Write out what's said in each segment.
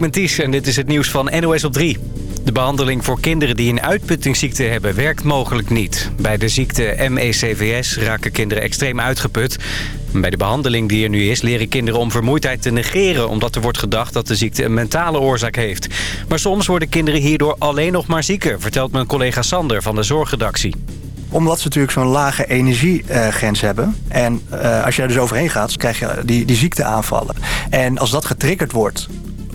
en dit is het nieuws van NOS op 3. De behandeling voor kinderen die een uitputtingsziekte hebben werkt mogelijk niet. Bij de ziekte MECVS raken kinderen extreem uitgeput. Bij de behandeling die er nu is leren kinderen om vermoeidheid te negeren... omdat er wordt gedacht dat de ziekte een mentale oorzaak heeft. Maar soms worden kinderen hierdoor alleen nog maar zieker... vertelt mijn collega Sander van de zorgredactie omdat ze natuurlijk zo'n lage energiegrens hebben. En uh, als je er dus overheen gaat, krijg je die, die ziekteaanvallen. En als dat getriggerd wordt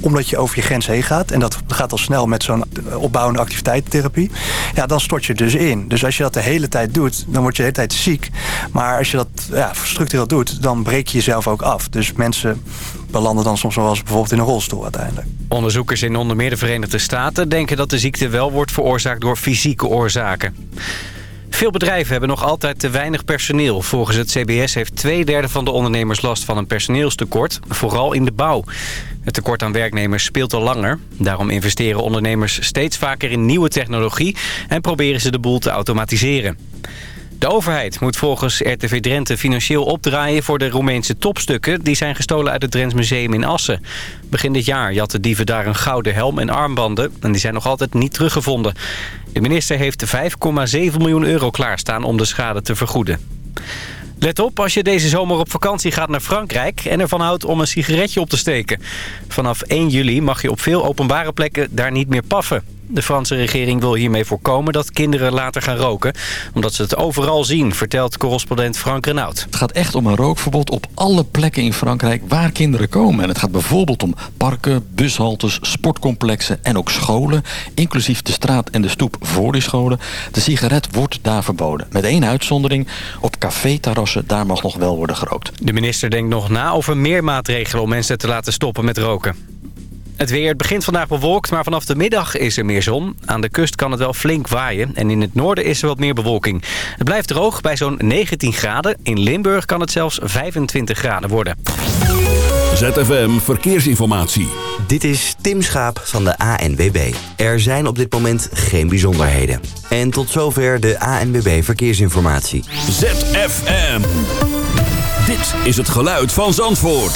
omdat je over je grens heen gaat... en dat gaat al snel met zo'n opbouwende activiteitstherapie... ja, dan stort je dus in. Dus als je dat de hele tijd doet, dan word je de hele tijd ziek. Maar als je dat ja, structureel doet, dan breek je jezelf ook af. Dus mensen belanden dan soms wel eens bijvoorbeeld in een rolstoel uiteindelijk. Onderzoekers in onder meer de Verenigde Staten denken dat de ziekte wel wordt veroorzaakt door fysieke oorzaken. Veel bedrijven hebben nog altijd te weinig personeel. Volgens het CBS heeft twee derde van de ondernemers last van een personeelstekort, vooral in de bouw. Het tekort aan werknemers speelt al langer. Daarom investeren ondernemers steeds vaker in nieuwe technologie en proberen ze de boel te automatiseren. De overheid moet volgens RTV Drenthe financieel opdraaien voor de Roemeense topstukken... die zijn gestolen uit het Drents Museum in Assen. Begin dit jaar jatten dieven daar een gouden helm en armbanden... en die zijn nog altijd niet teruggevonden. De minister heeft 5,7 miljoen euro klaarstaan om de schade te vergoeden. Let op als je deze zomer op vakantie gaat naar Frankrijk... en ervan houdt om een sigaretje op te steken. Vanaf 1 juli mag je op veel openbare plekken daar niet meer paffen. De Franse regering wil hiermee voorkomen dat kinderen later gaan roken. Omdat ze het overal zien, vertelt correspondent Frank Renaud. Het gaat echt om een rookverbod op alle plekken in Frankrijk waar kinderen komen. En het gaat bijvoorbeeld om parken, bushaltes, sportcomplexen en ook scholen. Inclusief de straat en de stoep voor die scholen. De sigaret wordt daar verboden. Met één uitzondering. Op caféterrassen, daar mag nog wel worden gerookt. De minister denkt nog na over meer maatregelen om mensen te laten stoppen met roken. Het weer begint vandaag bewolkt, maar vanaf de middag is er meer zon. Aan de kust kan het wel flink waaien en in het noorden is er wat meer bewolking. Het blijft droog bij zo'n 19 graden. In Limburg kan het zelfs 25 graden worden. ZFM Verkeersinformatie. Dit is Tim Schaap van de ANWB. Er zijn op dit moment geen bijzonderheden. En tot zover de ANWB Verkeersinformatie. ZFM. Dit is het geluid van Zandvoort.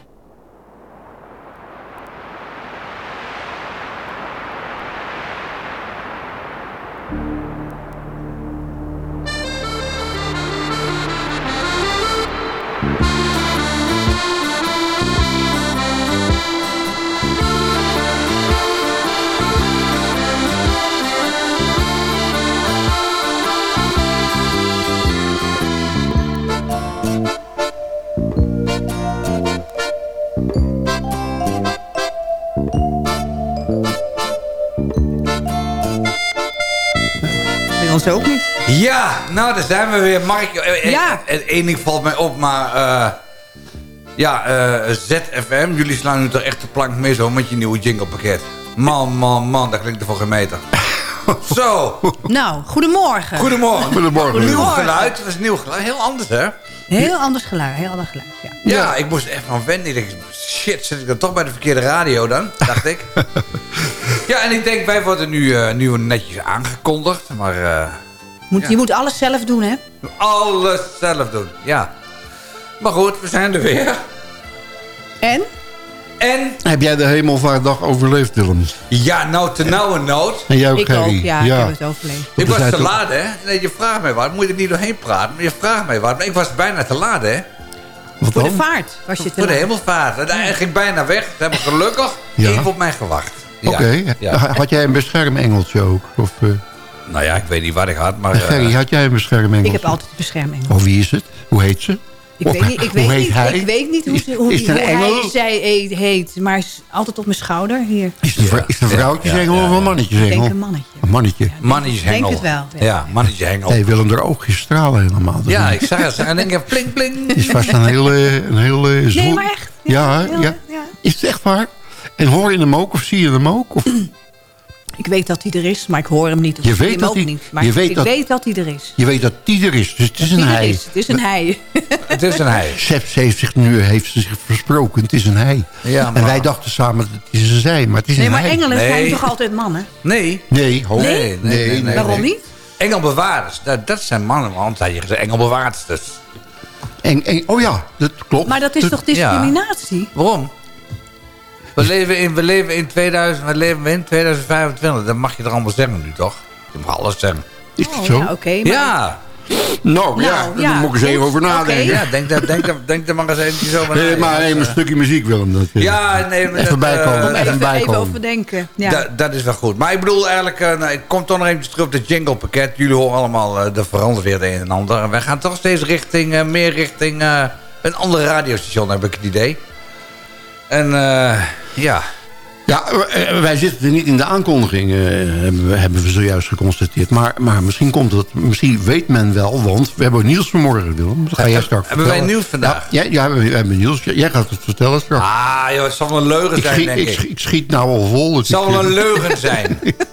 Nou, daar zijn we weer. Mark, eh, eh, ja. Eén eh, ding valt mij op, maar... Uh, ja, uh, ZFM, jullie slaan nu toch echt de plank mee zo met je nieuwe jinglepakket. Man, man, man, dat klinkt er voor geen meter. Zo. Nou, goedemorgen. Goedemorgen. Goedemorgen. Nieuw geluid, dat is nieuw geluid. Heel anders, hè? Heel anders geluid, heel anders geluid, ja. Ja, ik moest echt van wennen. Ik dacht, shit, zit ik dan toch bij de verkeerde radio dan? Dacht ik. ja, en ik denk, wij worden nu, uh, nu netjes aangekondigd, maar... Uh, moet, Je moet alles zelf doen, hè? Alles zelf doen, ja. Maar goed, we zijn er weer. En? En? Heb jij de hemelvaartdag overleefd, Willem? Ja, nou, te nauwe nood. En jij ook, ik Harry? Ook, ja, ja, ik heb het overleefd. Ik was te laat, hè? Nee, je vraagt mij wat. Moet ik niet doorheen praten? Maar je vraagt mij wat. Maar ik was bijna te laat, hè? Wat Voor de vaart was je te Voor de hemelvaart. En hij ging bijna weg. Ze hebben gelukkig ja. even op mij gewacht. Oké. Okay. Ja. Had jij een beschermengeltje ook? Of, uh... Nou ja, ik weet niet wat ik had, maar... Gerry, uh, had jij een beschermengel? Ik heb altijd een beschermengel. Oh, wie is het? Hoe heet ze? Ik weet niet, ik weet hoe heet niet, hij? Ik weet niet hoe, is, ze, hoe, is hoe engel? hij, zij heet, maar is altijd op mijn schouder hier. Is het ja. een vrouwtjesengel ja, ja, of een mannetjesengel? Ik denk een mannetje. Een mannetje. Ja, mannetjeshengel. denk het wel. Ja, ja mannetjeshengel. Nee, Willem, haar oogjes stralen helemaal. Ja, ik zag het. En denk je, pling, pling. Het is vast een hele, een hele zwoel. Nee, maar echt. Ja, ja, ja. Is het echt waar? En hoor je hem ook of zie je hem ook? Of? Ik weet dat hij er is, maar ik hoor hem niet. Je weet hem dat ook hij, niet. Maar je weet ik dat, weet dat hij er is. Je weet dat hij er is, dus het is dat een hij. Is. Het is een hij. het is een hij. Seps heeft zich nu heeft zich versproken, het is een hij. Ja, maar... En wij dachten samen dat het is een zij, maar het is nee, een maar hij. engelen nee. zijn toch altijd mannen? Nee. Nee, ho. Nee? nee, nee, Waarom niet? Engelbewaarders. Dat, dat zijn mannen, want je gezegd engelbewaarders. En, en, oh ja, dat klopt. Maar dat is toch discriminatie? Waarom? We leven in, we leven in 2000, we leven in 2025. Dat mag je er allemaal zeggen nu, toch? Je mag alles zeggen. Is dat Oh, zo? ja, oké. maar- Ja. Nou, ja, Nou, daar ja, moet ik eens even over nadenken. Ja, denk, daar- denk, daar- denk er maar eens eventjes over na. Eh, maar even een stukje muziek, Willem. Dat, eh, Ja, nee, maar Even dat, bijkomen. eh, Om Even even, bijkomen. even over denken. Ja. Dat, dat is wel goed. Maar ik bedoel eigenlijk, eh, nou, ik kom toch nog eventjes terug op het jinglepakket. Jullie horen allemaal, eh er verandert weer het een en ander. En wij gaan toch steeds richting, eh, meer richting eh, een andere radiostation, heb ik het idee. En eh, ja, Ja, eh, wij zitten er niet in de aankondiging, eh, hebben, we, hebben we zojuist geconstateerd. Maar, maar misschien komt het, misschien weet men wel, want we hebben nieuws vanmorgen, Willem. Dat ga jij straks Hebben wij nieuws vandaag? Ja, ja, ja, we hebben nieuws. Jij gaat het vertellen straks. ah joh, het zal wel een leugen ik, zijn, schiet, denk ik, ik. schiet- ik schiet nou al vol. Het zal wel een leugen zijn.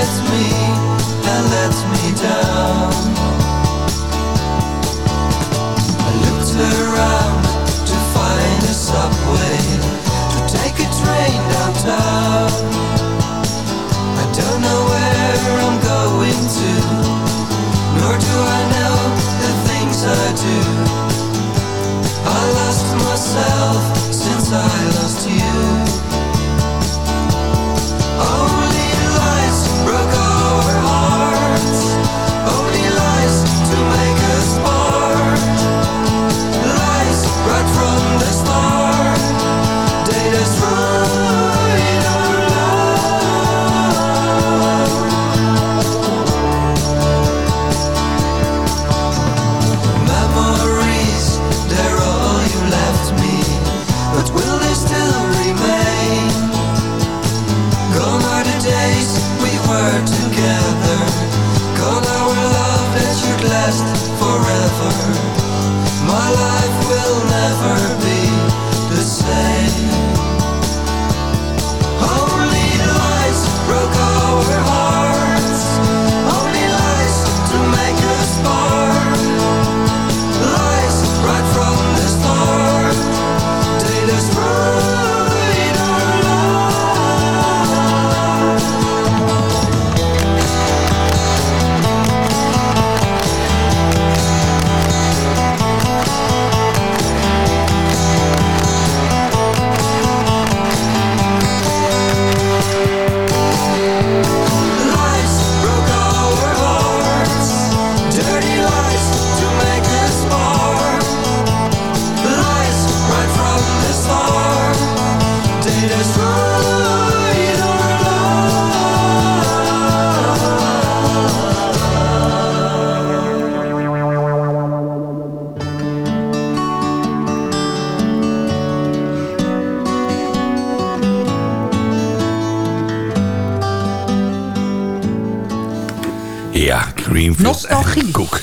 at me and let me down. I looked around to find a subway, to take a train downtown. I don't know where I'm going to, nor do I know the things I do. I lost myself since I lost you.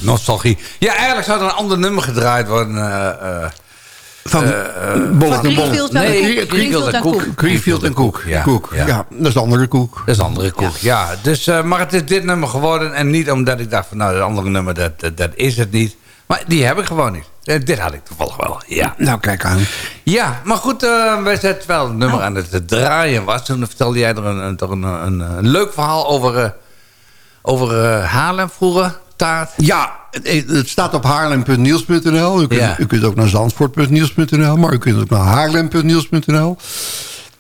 Nostalgie. Ja, eigenlijk zou er een ander nummer gedraaid worden. eh, eh, Van eh, Bollet Van en Bollet. Nee, Koek. Greenfield en en Koek. Greenfield en Koek. Ja, Koek. ja. Ja. dat is de andere koek. Dat is een andere koek, ja. Dus, eh, maar het is dit nummer geworden. En niet omdat ik dacht van, nou, dat andere nummer, dat, dat, dat is het niet. Maar die heb ik gewoon niet. Eh, dit had ik toevallig wel, ja. Nou, kijk aan. Ja, maar goed, eh, wij zetten terwijl het nummer aan het draaien was. Toen vertelde jij er een, een, toch een, een, een leuk verhaal over, eh, over eh, Haarlem vroeger. Taart. Ja, het, staat op haarlem.niels.nl. U, Ja. u kunt ook naar zandvoort.niels.nl. Maar u kunt ook naar haarlem.niels.nl.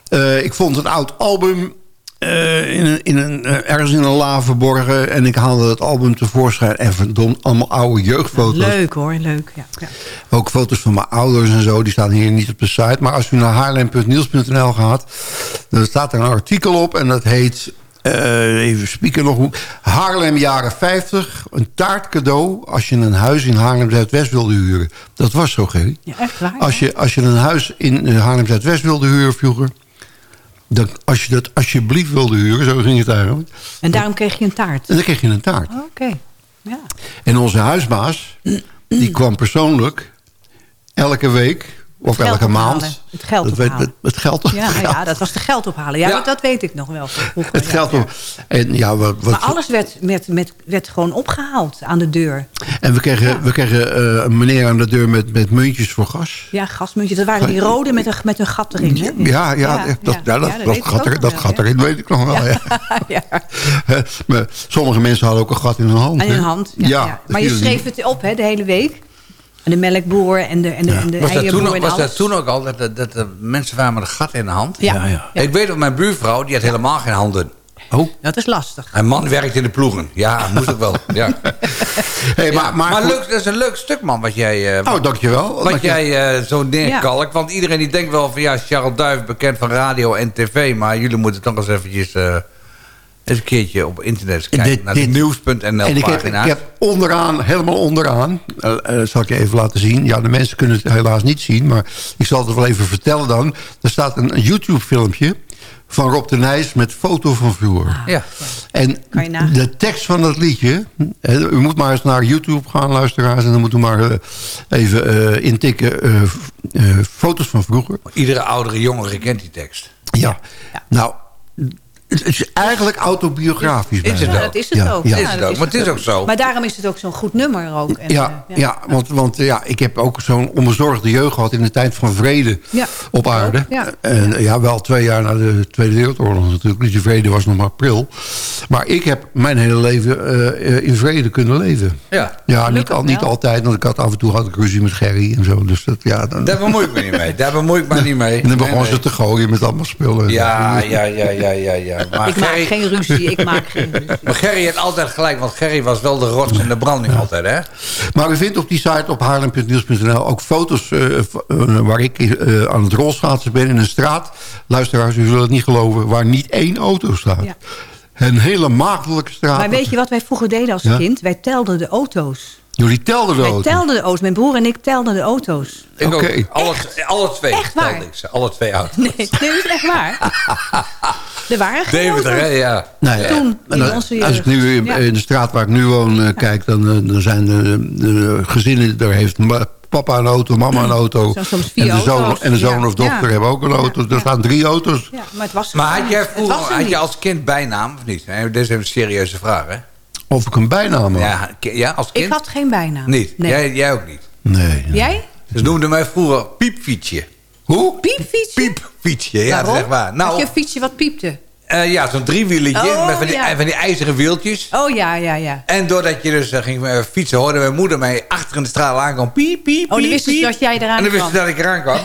Eh, ik vond een oud album eh, in een, in een, eh, ergens in een la verborgen. En ik haalde het album tevoorschijn. En verdomd, allemaal oude jeugdfoto's. Leuk hoor, leuk. Ja, ja. Ook foto's van mijn ouders en zo. Die staan hier niet op de site. Maar als u naar haarlem.niels.nl gaat... dan staat er een artikel op. En dat heet... eh, even spieken nog. Haarlem jaren 50. Een taartcadeau als je een huis in Haarlem Zuidwest wilde huren. Dat was zo, Gerry. Ja, echt waar. Als je, als je een huis in eh, Haarlem Zuidwest wilde huren vroeger... Dan, als je dat alsjeblieft wilde huren, zo ging het eigenlijk. En daarom kreeg je een taart. En dan kreeg je een taart. Oké. Ja. En onze huisbaas, die kwam persoonlijk elke week of elke ophalen. maand. Het geld dat ophalen. het, het geld Ja, ja, dat was de geld ophalen. Ja, Ja. Dat, dat weet ik nog wel vroeger. Het geld ja. En, ja, wat, wat, Maar alles werd, met, met, werd gewoon opgehaald aan de deur. en we kregen, we kregen eh, een meneer aan de deur met, met muntjes voor gas. Ja, gasmuntjes. Dat waren die rode met een, met een gat erin. Hè? Ja, ja, dat, ja, dat, dat, gat, er, dat erin weet ik nog wel. Ja. maar sommige mensen hadden ook een gat in hun hand. Je hè? hand. Ja, Maar je schreef het op hè, de hele week. En de melkboer en de, en de, en de Was, dat toen, ook- was alles. dat toen ook al dat, dat, dat de mensen waren met een gat in de hand? Ja. Ja, ja. Ik weet dat mijn buurvrouw, die had helemaal geen handen. Oh. Dat is lastig. Een man werkt in de ploegen. Ja, moest ook wel. Ja. Hey, Ja, maar, maar maar, leuk, dat is een leuk stuk, man, wat jij, eh, Oh, dankjewel. wat Dat je- jij eh, zo neerkalkt. Want iedereen die denkt wel van, ja, Charles Duif, bekend van radio en tv. Maar jullie moeten toch eens eventjes eh, eens een keertje op internet kijken. Dit- naar de nieuws.nl En ik heb, ik heb onderaan, helemaal onderaan, eh, eh, zal ik je even laten zien. Ja, de mensen kunnen het helaas niet zien, maar ik zal het wel even vertellen dan. Er staat een, een YouTube-filmpje van Rob de Nijs met foto van vroeger. Ja. En de tekst van dat liedje... hè, u moet maar eens naar YouTube gaan, luisteraars... en dan moet u maar eh, even eh, intikken foto's van vroeger. Iedere oudere jongere kent die tekst. Ja. Nou, het is eigenlijk autobiografisch. Is het bijna. Ja, dat is het Ja, ook. ja. Is het ook, maar het is ook zo. Maar daarom is het ook zo'n goed nummer ook. En, Ja, eh, ja. want, want ja, ik heb ook zo'n onbezorgde jeugd gehad... in de tijd van vrede Ja. op aarde. Ja. En ja, wel twee jaar na de Tweede Wereldoorlog natuurlijk. Dus die vrede was nog maar april. Maar ik heb mijn hele leven eh, in vrede kunnen leven. Ja. Ja, niet, al, niet altijd, want ik had af en toe had ik ruzie met Gerry en zo. Dus dat, ja, dan, Daar bemoei ik me niet mee. Daar bemoei ik me niet mee. en dan begon Nee, ze nee. te gooien met allemaal spullen. Ja, ja, ja, ja, ja, ja. Maar Ik maak geen ruzie, ik maak geen ruzie. maar Gerry had altijd gelijk, want Gerry was wel de rots in de branding altijd, hè? Maar u vindt op die site op haarlem.nieuws.nl ook foto's eh, eh, waar ik eh, aan het rolschaatsen ben in een straat. Luisteraars, u zullen het niet geloven, waar niet één auto staat. Ja. Een hele maagdelijke straat. Maar weet je wat wij vroeger deden als Ja? kind? Wij telden de auto's. Jullie telden de Wij auto. telden de auto's. Mijn broer en ik telden de auto's. Ik ook. Alle, alle twee Echt waar? telde ik ze. Alle twee auto's. Nee, nee, dat is echt waar. Er waren geen auto's. hè? Ja. Nou ja, Toen, en in dan- onze als ik nu in, de straat waar ik nu woon eh, kijk, dan, eh, dan zijn de, de gezinnen, daar heeft papa een auto, mama een auto. Zo soms vier en de zoon, auto's. en de zoon Ja. of dochter Ja. hebben ook een auto. Ja. Er staan drie auto's. Ja, maar het was Maar had jij vroeger, had je als kind bijnaam of niet? Nee, Dit is een serieuze vraag, hè? Of ik een bijnaam had. Ja, ja als kind? Ik had geen bijnaam. Niet? Nee. Jij, jij ook niet? Nee. nee. Jij? Ze noemden mij vroeger piepfietsje. Hoe? Piepfietsje? Piepfietsje, ja, Waarom? waar. Had Nou, je een fietsje wat piepte? eh, ja, zo'n driewieletje Oh, met van die, ja. van die ijzeren wieltjes. Oh ja, ja, ja. En doordat je dus eh, ging eh, fietsen, hoorde mijn moeder mij achter in de straat aankomen. Piep, piep, Oh, dan piep, wist ze piep. dat jij eraan En dan wist kwam. ze dat ik eraan kwam.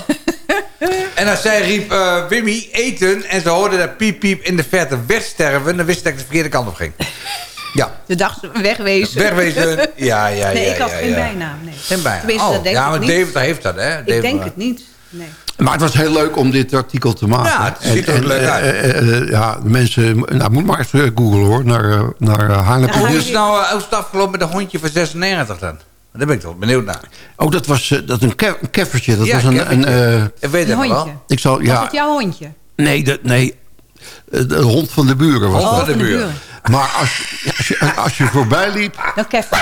en als zij riep, eh, Wimmy, eten. En ze hoorde dat piep, piep in de verte wegsterven. Dan wist ze dat ik de verkeerde kant op ging. Ja, Ze dacht, wegwezen. wegwezen. Ja, ja, Nee, ja. ik had ja, geen ja. bijnaam. Nee. Geen bijnaam. Tenminste, Oh, dat denk ja, ik maar niet. Deventer heeft dat, hè? Ik denk het niet. Nee. Maar het was heel leuk om dit artikel te maken. Ja, het ziet er ook leuk eh, uit. eh, eh, ja, de mensen... Nou, moet maar eens eh, googlen hoor. Naar, eh, naar uh, Haarlem. Ja, Hoe is het nou, eh, het afgelopen met een hondje van 96 dan? Daar ben ik toch benieuwd naar. Oh, dat was eh, dat een, ke- een keffertje. Dat Ja, was een... keffertje. een eh, Ik weet Een het wel. hondje. ik zal, Was ja, het jouw hondje? nee, dat, nee. Eh, De hond van de buren was Hond dat. van de buren. Maar als, als, je, als je voorbij liep... Dan Kevin.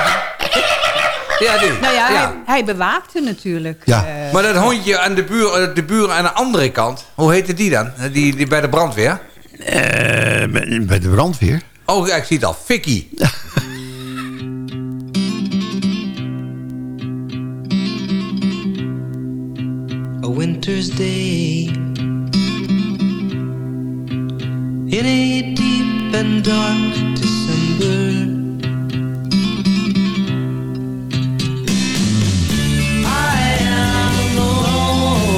Ja, die. Nou ja, Ja. Hij, hij bewaakte natuurlijk. Ja. eh, Maar dat hondje aan de, buur, eh, de buren aan de andere kant, hoe heette die dan? Die, die bij de brandweer? eh, bij de brandweer. Oh, ja, ik zie het al. Vicky. A winter's day in a deep and dark December. I am alone,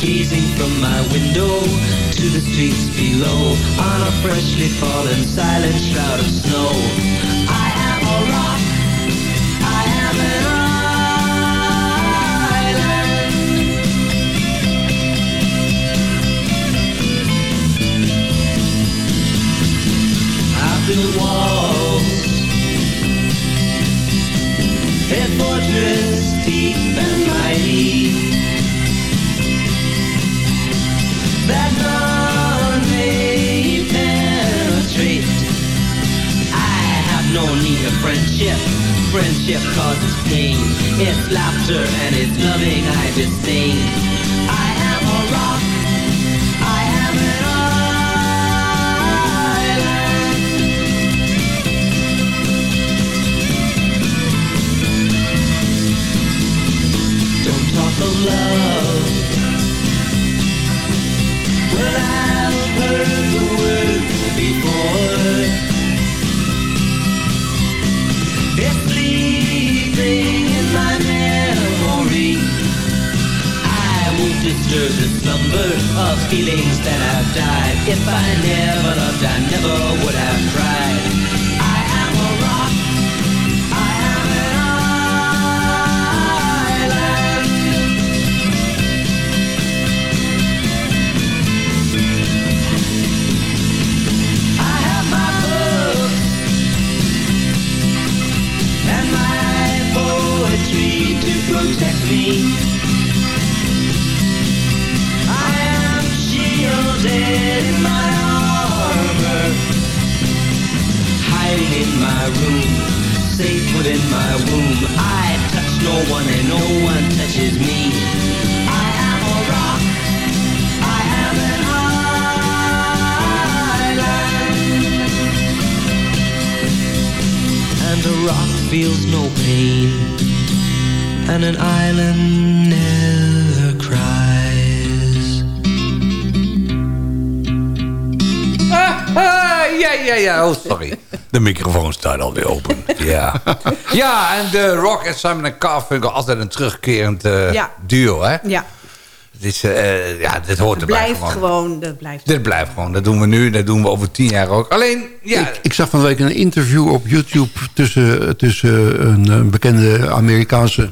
gazing from my window to the streets below on a freshly fallen silent shroud of snow. I the walls. A fortress deep and mighty. That none may penetrate. I have no need of friendship. Friendship causes pain. It's laughter and it's loving I disdain. I am a rock. The slumber of feelings that have died. If I never loved, I never would have tried. Within my womb. I touch no one and no one touches me. I am a rock. I am an island. And a rock feels no pain, and an island never cries. Ah, yeah, yeah. ja. Oh, sorry. De microfoon staat alweer open. Ja. Ja, en de Rock en Simon en Carfunkel altijd een terugkerend eh, Ja. duo, hè? Ja, Het is, eh, ja, dit hoort erbij blijft gewoon. gewoon. Dat blijft. Dit blijft gewoon. Dat doen we nu, dat doen we over tien jaar ook. Alleen, ja, Ik, ik zag van de week een interview op YouTube tussen, tussen een, bekende Amerikaanse,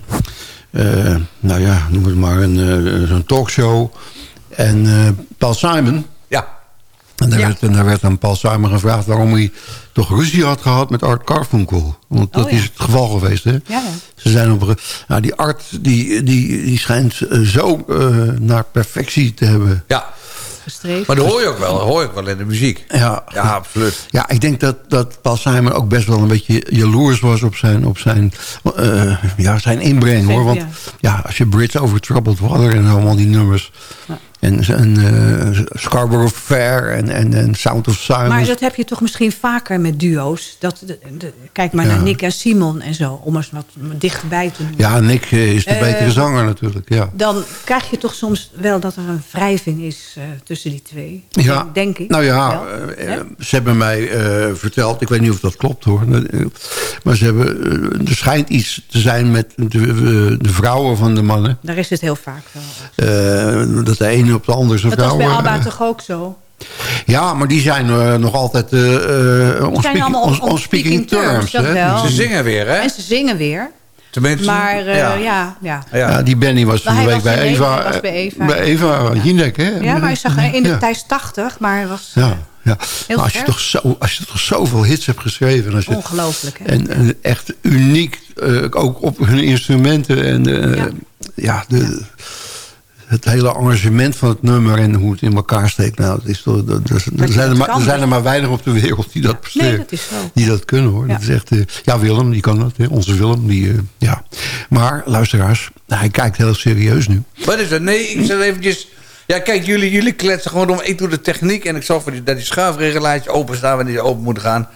eh, nou ja, noem het maar, een, eh, zo'n talkshow. En eh, Paul Simon. En daar, Ja. werd, en daar werd aan Paul Simon gevraagd waarom hij toch ruzie had gehad met Art Carfunkel. Want dat Oh, ja. is het geval geweest, hè? Ja, ja. Ze zijn op, nou, die Art die, die, die schijnt eh, zo eh, naar perfectie te hebben. ja. Gestreefd. Maar dat hoor je ook wel. Dat hoor je ook wel in de muziek. Ja, Ja, absoluut. Ja, ik denk dat, dat Paul Simon ook best wel een beetje jaloers was op zijn, op zijn, eh, ja, zijn inbreng. hoor. Want Ja. ja. als je Brits over Troubled Water en allemaal die nummers... En, en eh, Scarborough Fair en, en, en Sound of Silence. Maar dat heb je toch misschien vaker met duo's. Dat, de, de- kijk maar Ja. naar Nick en Simon en zo. Om eens wat dichterbij te doen. Ja, Nick eh, is de Eh, betere zanger natuurlijk, ja. Dan krijg je toch soms wel dat er een wrijving is tussen die twee. Ja, Denk, ik. Nou ja, wel. ze hebben mij verteld, ik weet niet of dat klopt hoor. Maar ze hebben, er schijnt iets te zijn met de, de vrouwen van de mannen. Daar is het heel vaak wel. Dat de ene op de andere zijn Dat was bij. ABBA toch ook zo? Ja, maar die zijn eh, nog altijd eh eh, on, zijn allemaal on, on- on speaking terms. hè. Ze zingen weer, hè? En ze zingen weer. Tenminste, Maar eh, ja. ja. Ja, die Benny was van de week bij Eva. was bij Eva. Bij Eva Jinek, hè? Ja, maar hij zag in de Ja. tijd 80, maar hij was Ja, ja. Heel Maar als je, toch zo, als je toch zoveel hits hebt geschreven... en Als je, ongelooflijk. Hè? en, en echt uniek, eh, ook op hun instrumenten. En eh, Ja. ja, de, het hele arrangement van het nummer en hoe het in elkaar steekt. Nou, het is toch, dat, dat- Dat er, zijn er, maar, er zijn er maar weinig op de wereld die dat Nee, presteren. dat is zo. Die dat kunnen hoor. Ja. Dat is echt, eh, ja, Willem, die kan dat. Hè? Onze Willem, die, eh, ja. Maar, luisteraars, nou, hij kijkt heel serieus nu. Wat is dat? Nee, ik zat eventjes... Ja, kijk, jullie, jullie kletsen gewoon om. Ik doe de techniek en ik zorg voor die, dat die schuifregelaatje openstaan wanneer die open moet gaan.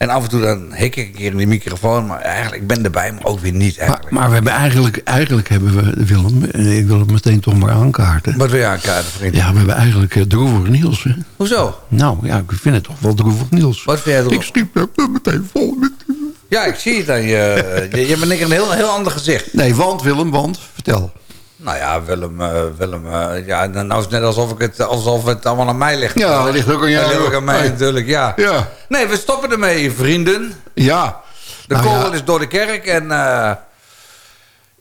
En af en toe dan hik ik een keer in die microfoon. Maar eigenlijk, ik ben erbij, maar ook weer niet eigenlijk. maar we hebben eigenlijk, eigenlijk hebben we, Willem, en ik wil het meteen toch maar aankaarten. Wat wil je aankaarten, vriend? Ja, we hebben eigenlijk eh, droevig Niels. Hè? Hoezo? Nou, ja, ik vind het toch wel droevig Niels. Wat vind jij erop? Ik schiep er meteen vol met... Ja, ik zie het aan je. Je, je hebt een heel, heel ander gezicht. Nee, want Willem, want, vertel. Nou ja, Willem, eh, Willem eh, ja, nou is het net alsof, ik het, alsof het allemaal aan mij ligt. Ja, dat ligt ook aan jou. Dat ligt ook aan mij natuurlijk, ja. Ja. Nee, we stoppen ermee, vrienden. Ja. De Nou kogel ja. is door de kerk en eh,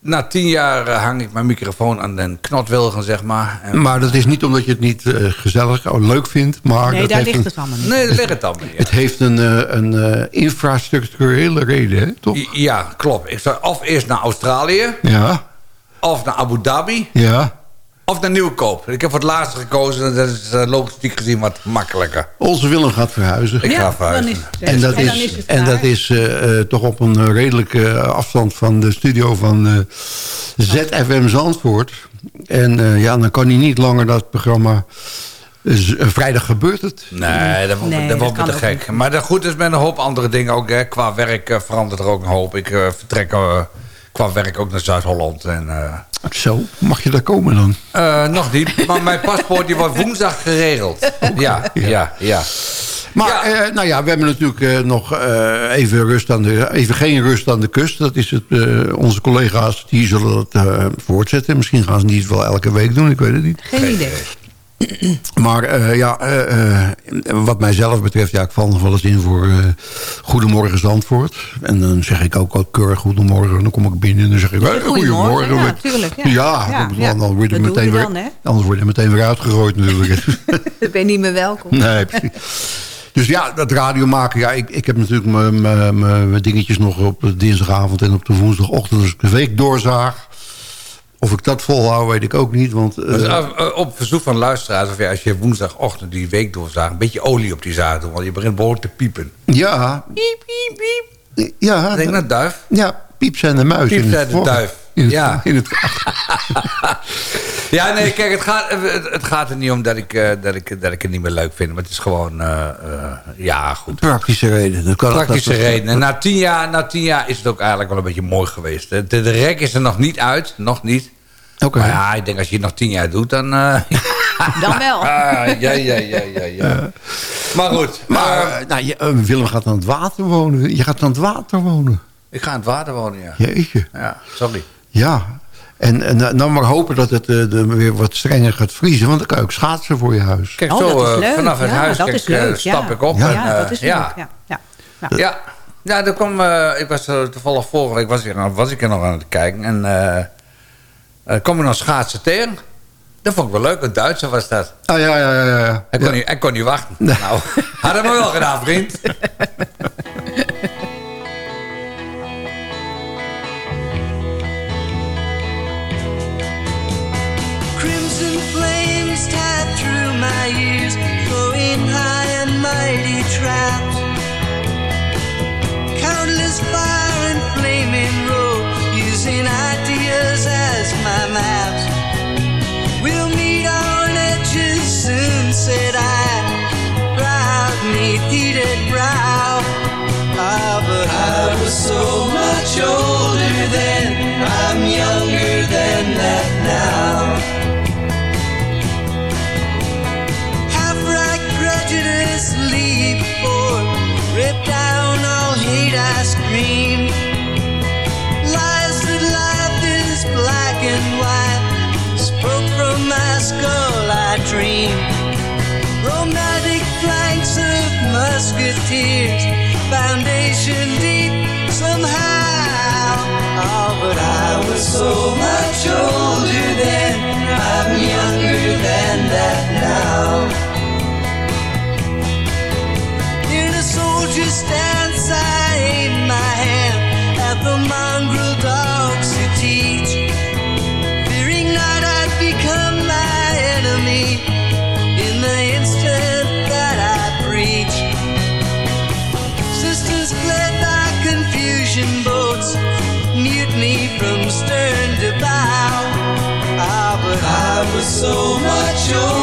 na tien jaar hang ik mijn microfoon aan den knotwilgen, zeg maar. En, Maar dat is niet omdat je het niet gezellig of leuk vindt. Maar Nee, dat daar heeft ligt een, het allemaal niet. nee, dat ligt het dan niet. Het heeft een, eh, een eh, infrastructurele reden, hè, toch? Ja. klopt. Ik zou of eerst naar Australië, Ja, of naar Abu Dhabi, ja. Of naar Nieuwkoop. Ik heb voor het laatste gekozen. Dat is uh, logistiek gezien wat makkelijker. Onze Willem gaat verhuizen. Ik ga verhuizen. en dat is, en dat is uh, toch op een redelijke afstand van de studio van ZFM Zandvoort. En ja, dan kan hij niet langer dat programma... vrijdag gebeurt het. Nee, dat, nee, dat, wordt me te gek. Niet. Maar goed is met een hoop andere dingen ook. Hè. Qua werk verandert er ook een hoop. Ik vertrek qua werk ook naar Zuid-Holland. En, uh, Zo, mag je daar komen dan? Uh, nog niet, maar mijn paspoort die wordt woensdag geregeld. Ja, ja, ja. Maar ja. Uh, nou ja, we hebben natuurlijk nog even, rust aan de, even geen rust aan de kust. Dat is het, onze collega's die zullen dat voortzetten. Misschien gaan ze niet wel elke week doen, ik weet het niet. Geen idee. Maar uh, ja, uh, wat mijzelf betreft, ja, ik val nog wel eens in voor Goedemorgen Zandvoort. En dan zeg ik ook al keurig Goedemorgen. Dan kom ik binnen en dan zeg ik hey, Goedemorgen. Ja, tuurlijk. Ja, ja, ja, dan, word je meteen weer, anders word je meteen weer uitgegooid natuurlijk. dan ben je niet meer welkom. Nee, precies. Dus ja, dat radio maken, ja, ik, ik heb natuurlijk mijn dingetjes nog op de dinsdagavond en op de woensdagochtend als ik de week doorzaag. Of ik dat volhoud, weet ik ook niet. Want, uh... op verzoek van luisteraars, of ja, als je woensdagochtend die week doorzaagt... een beetje olie op die zaad doen, want je begint behoorlijk te piepen. Ja. Piep, piep, piep. Ja. Denk naar duif. Ja, piep zijn de muis. Piep zijn de duif. In het, ja. In het... ja, nee, kijk, het gaat, het gaat er niet om dat ik, uh, dat, ik, dat ik het niet meer leuk vind. Maar het is gewoon, uh, uh, ja, goed. Praktische reden. Dat kan Praktische reden. En na tien, jaar, na tien jaar is het ook eigenlijk wel een beetje mooi geweest. De, de rek is er nog niet uit, nog niet. Oké. Okay. Maar ja, ik denk als je het nog tien jaar doet, dan... dan wel. ja, ja, ja, ja, ja. Maar goed. Maar, nou, je, Willem gaat aan het water wonen. Je gaat aan het water wonen. Ik ga aan het water wonen, ja. Jeetje. Ja, sorry. Ja, en, en dan maar hopen dat het uh, de, weer wat strenger gaat vriezen. Want dan kan je ook schaatsen voor je huis. Kijk, zo uh, vanaf het ja, huis kijk, leuk, stap ja. ik op. Ja, en, uh, dat is leuk. Ja, ja. ja. ja. er kwam, ik was toevallig vorige week was ik, was ik er nog aan het kijken. En uh, kwam er nog schaatsen tegen. Dat vond ik wel leuk. Een Duitser was dat. Oh ja, ja, ja. ja. Hij, kon, Niet, hij kon niet wachten. Nee. Nou, had hem wel gedaan, vriend. my ears, flowing high and mighty trapped. Countless fire and flaming road, using ideas as my maps. Musketeers foundation deep somehow. Oh but I was so yo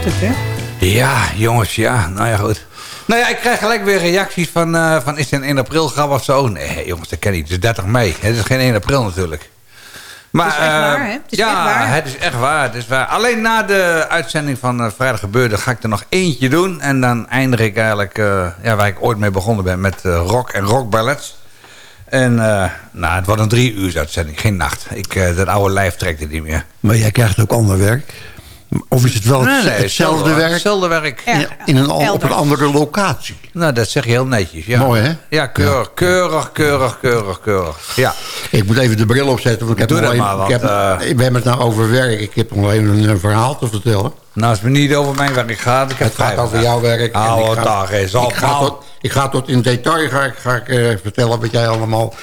Hè? Ja, jongens, ja. Nou ja, goed. Nou ja, ik krijg gelijk weer reacties van, eh, van is het een 1 april grap of zo? Nee, jongens, dat ken ik. Het is 30 mei. Het is geen 1 april natuurlijk. Maar, Het is echt eh, waar, hè? Het is ja, echt waar. het is echt waar. Het is waar. Alleen na de uitzending van uh, Vrijdag Gebeurde ga ik er nog eentje doen. En dan eindig ik eigenlijk eh, ja, waar ik ooit mee begonnen ben met eh, rock en rockballads. En eh, nou, het wordt een drie uur uitzending, geen nacht. Ik, eh, dat oude lijf trekt het niet meer. Maar jij krijgt ook ander werk. Of is het wel het- hetzelfde werk? Hetzelfde werk. In, in een, al- op een andere locatie. Nou, dat zeg je heel netjes. Ja. Mooi, hè? Ja, keurig, keurig, keurig, keurig, keurig. Ja. Ik moet even de bril opzetten, want ik heb Doe nog maar, ik heb, want, we hebben het nou over werk. Ik heb nog even een, eh, verhaal te vertellen. Nou, als het me niet over mijn werk gaat, ik heb Het gaat over jouw werk. ga- daar eens op, ik ga, tot, ik ga tot in detail ga ik, ga ik, eh, vertellen wat jij allemaal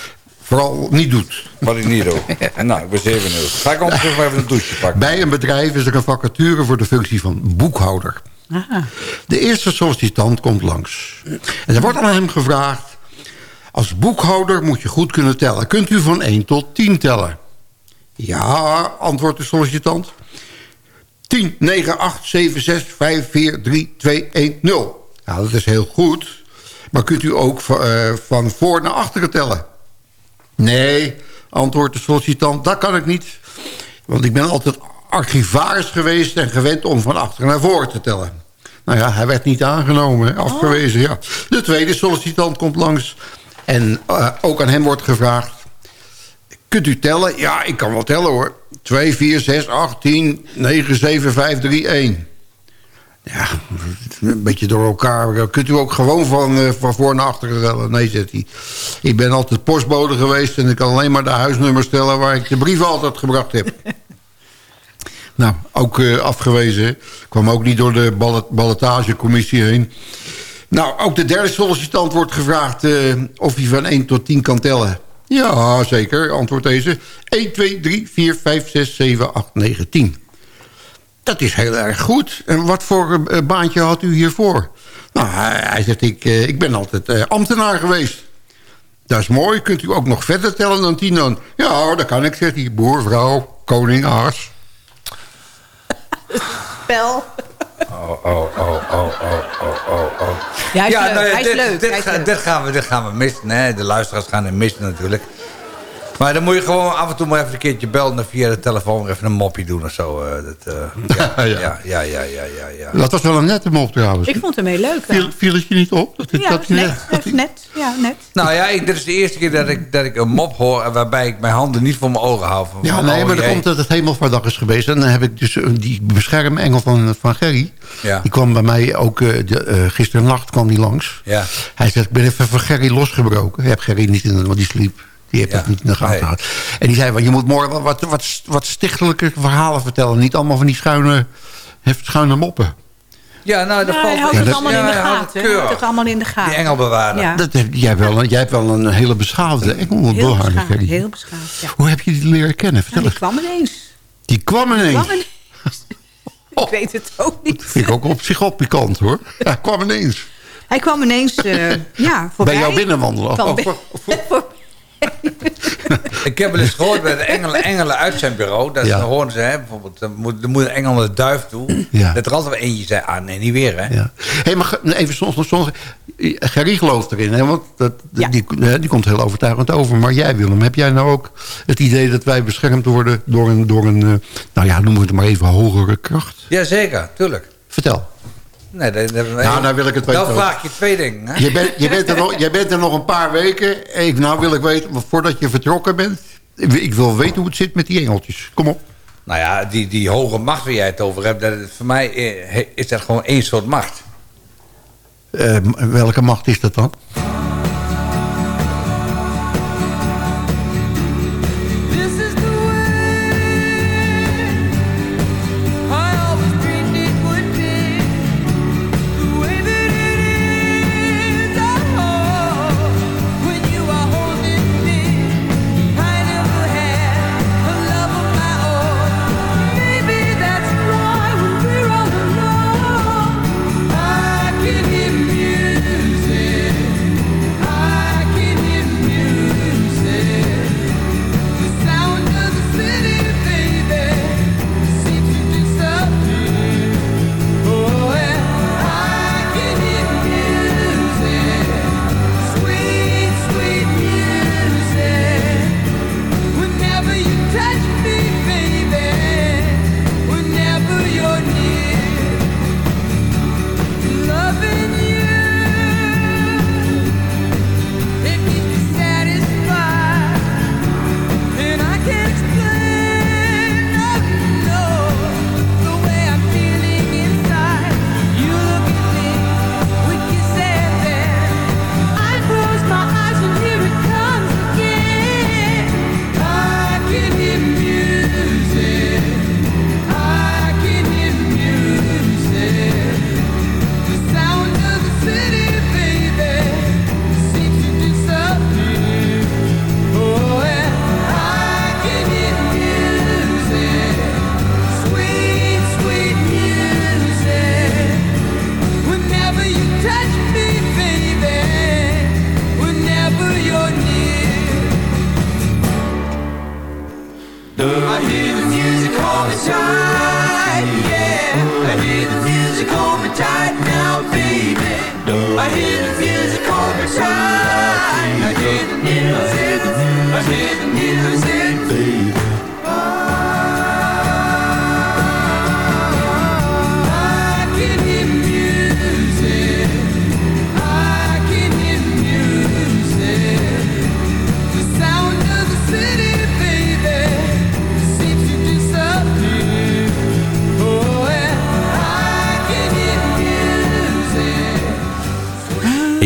vooral niet doet. Wat ik niet doe. nou, ik ben zeer benieuwd. Ga ik ondertussen maar even een douche pakken. Bij een bedrijf is er een vacature voor de functie van boekhouder. Aha. De eerste sollicitant komt langs. En er wordt aan hem gevraagd... als boekhouder moet je goed kunnen tellen. Kunt u van 1 tot 10 tellen? Ja, antwoordt de sollicitant. 10, 9, 8, 7, 6, 5, 4, 3, 2, 1, 0. Ja, dat is heel goed. Maar kunt u ook van, eh, van voor naar achteren tellen? Nee, antwoordt de sollicitant, dat kan ik niet. Want ik ben altijd archivaris geweest en gewend om van achter naar voren te tellen. Nou ja, hij werd niet aangenomen, afgewezen. Ja. De tweede sollicitant komt langs. En eh, ook aan hem wordt gevraagd... Kunt u tellen? Ja, ik kan wel tellen hoor. 2, 4, 6, 8, 10, 9, 7, 5, 3, 1. Ja, een beetje door elkaar. Kunt u ook gewoon van, eh, van voor naar achteren tellen? Nee, zegt hij. Ik ben altijd postbode geweest... en ik kan alleen maar de huisnummers tellen... waar ik de brieven altijd gebracht heb. nou, ook eh, afgewezen. Kwam ook niet door de ballet- ballotagecommissie heen. Nou, ook de derde sollicitant wordt gevraagd... eh, of hij van 1 tot 10 kan tellen. Ja, zeker, antwoordt deze. 1, 2, 3, 4, 5, 6, 7, 8, 9, 10. Dat is heel erg goed. En wat voor eh, baantje had u hiervoor? Nou, hij, hij zegt, ik, eh, ik ben altijd eh, ambtenaar geweest. Dat is mooi. Kunt u ook nog verder tellen dan 10 dan? Ja, dat kan ik, zegt hij. Boer, vrouw, koning, aas. Spel. Oh, oh, oh, oh, oh, oh, oh, oh. Ja, hij is leuk, nou ja, hij is dit, leuk, Dit, hij is ga- leuk. dit gaan we, dit gaan we missen. Nee, de luisteraars gaan het missen natuurlijk. Maar dan moet je gewoon af en toe maar even een keertje bellen... via de telefoon even een mopje doen of zo. Eh, dat, eh, ja, ja. ja, ja, ja, ja, Dat was wel een nette mop trouwens. Ik vond hem heel leuk. Viel, viel, het je niet op? Dat, ja, dat, net, dat, net, ja, net. Nou ja, dit is de eerste keer dat ik, dat ik een mop hoor... waarbij ik mijn handen niet voor mijn ogen hou. Van, ja, nee, oh maar dan komt dat het hemelvaardag is geweest. En dan heb ik dus eh, die beschermengel van, van Gerry. Ja. Die kwam bij mij ook... Uh, nacht kwam die langs. Ja. Hij zegt, ik ben even van Gerry losgebroken. Ik heb Gerry niet in, want die sliep. Die heeft Ja. dat niet in de gaten Nee. gehad. En die zei, van, je moet morgen wat, wat, wat, stichtelijke verhalen vertellen. Niet allemaal van die schuine, schuine moppen. Ja, nou, dat Ja, valt hij houdt ja, het dat- allemaal in de hij houdt gaten. het Hij houdt het allemaal in de gaten. Die engelbewaarder. Ja. Dat heeft, jij, hebt wel, een- jij hebt wel een hele beschaafde engel. Heel beschaafd, heel beschaafd, ja. Hoe heb je die leren kennen? Vertel Nou, die eens. kwam ineens. Die kwam ineens. Kwam ineens. Ik weet het ook niet. Vind ik ook op zich op pikant hoor. Hij kwam ineens. Hij kwam ineens, eh, ja, voorbij. Bij jou binnenwandelen. Of- of- Ik heb wel eens gehoord bij de engelen, engelen uitzendbureau. Dat Ja. ze horen ze, hè, bijvoorbeeld, er moet, er moet een engel naar de duif toe. Ja. Dat er altijd wel eentje zei, ah nee, niet weer hè. Ja. Hey, maar even soms, soms Gerry gelooft erin, hè, want dat, Ja. die, hè, die komt heel overtuigend over. Maar jij, Willem, heb jij nou ook het idee dat wij beschermd worden door een, door een eh, nou ja, noem het maar even, hogere kracht? Jazeker, tuurlijk. Vertel. Nee, dat, dat, Nou, nou wil ik het Dan weten. vraag je twee dingen. Hè? Je bent, je, bent er nog, je bent er nog een paar weken. Ik, nou wil ik weten, voordat je vertrokken bent... Ik wil weten hoe het zit met die engeltjes. Kom op. Nou ja, die, die hoge macht waar jij het over hebt, dat, voor mij eh, is dat gewoon één soort macht. Eh, welke macht is dat dan?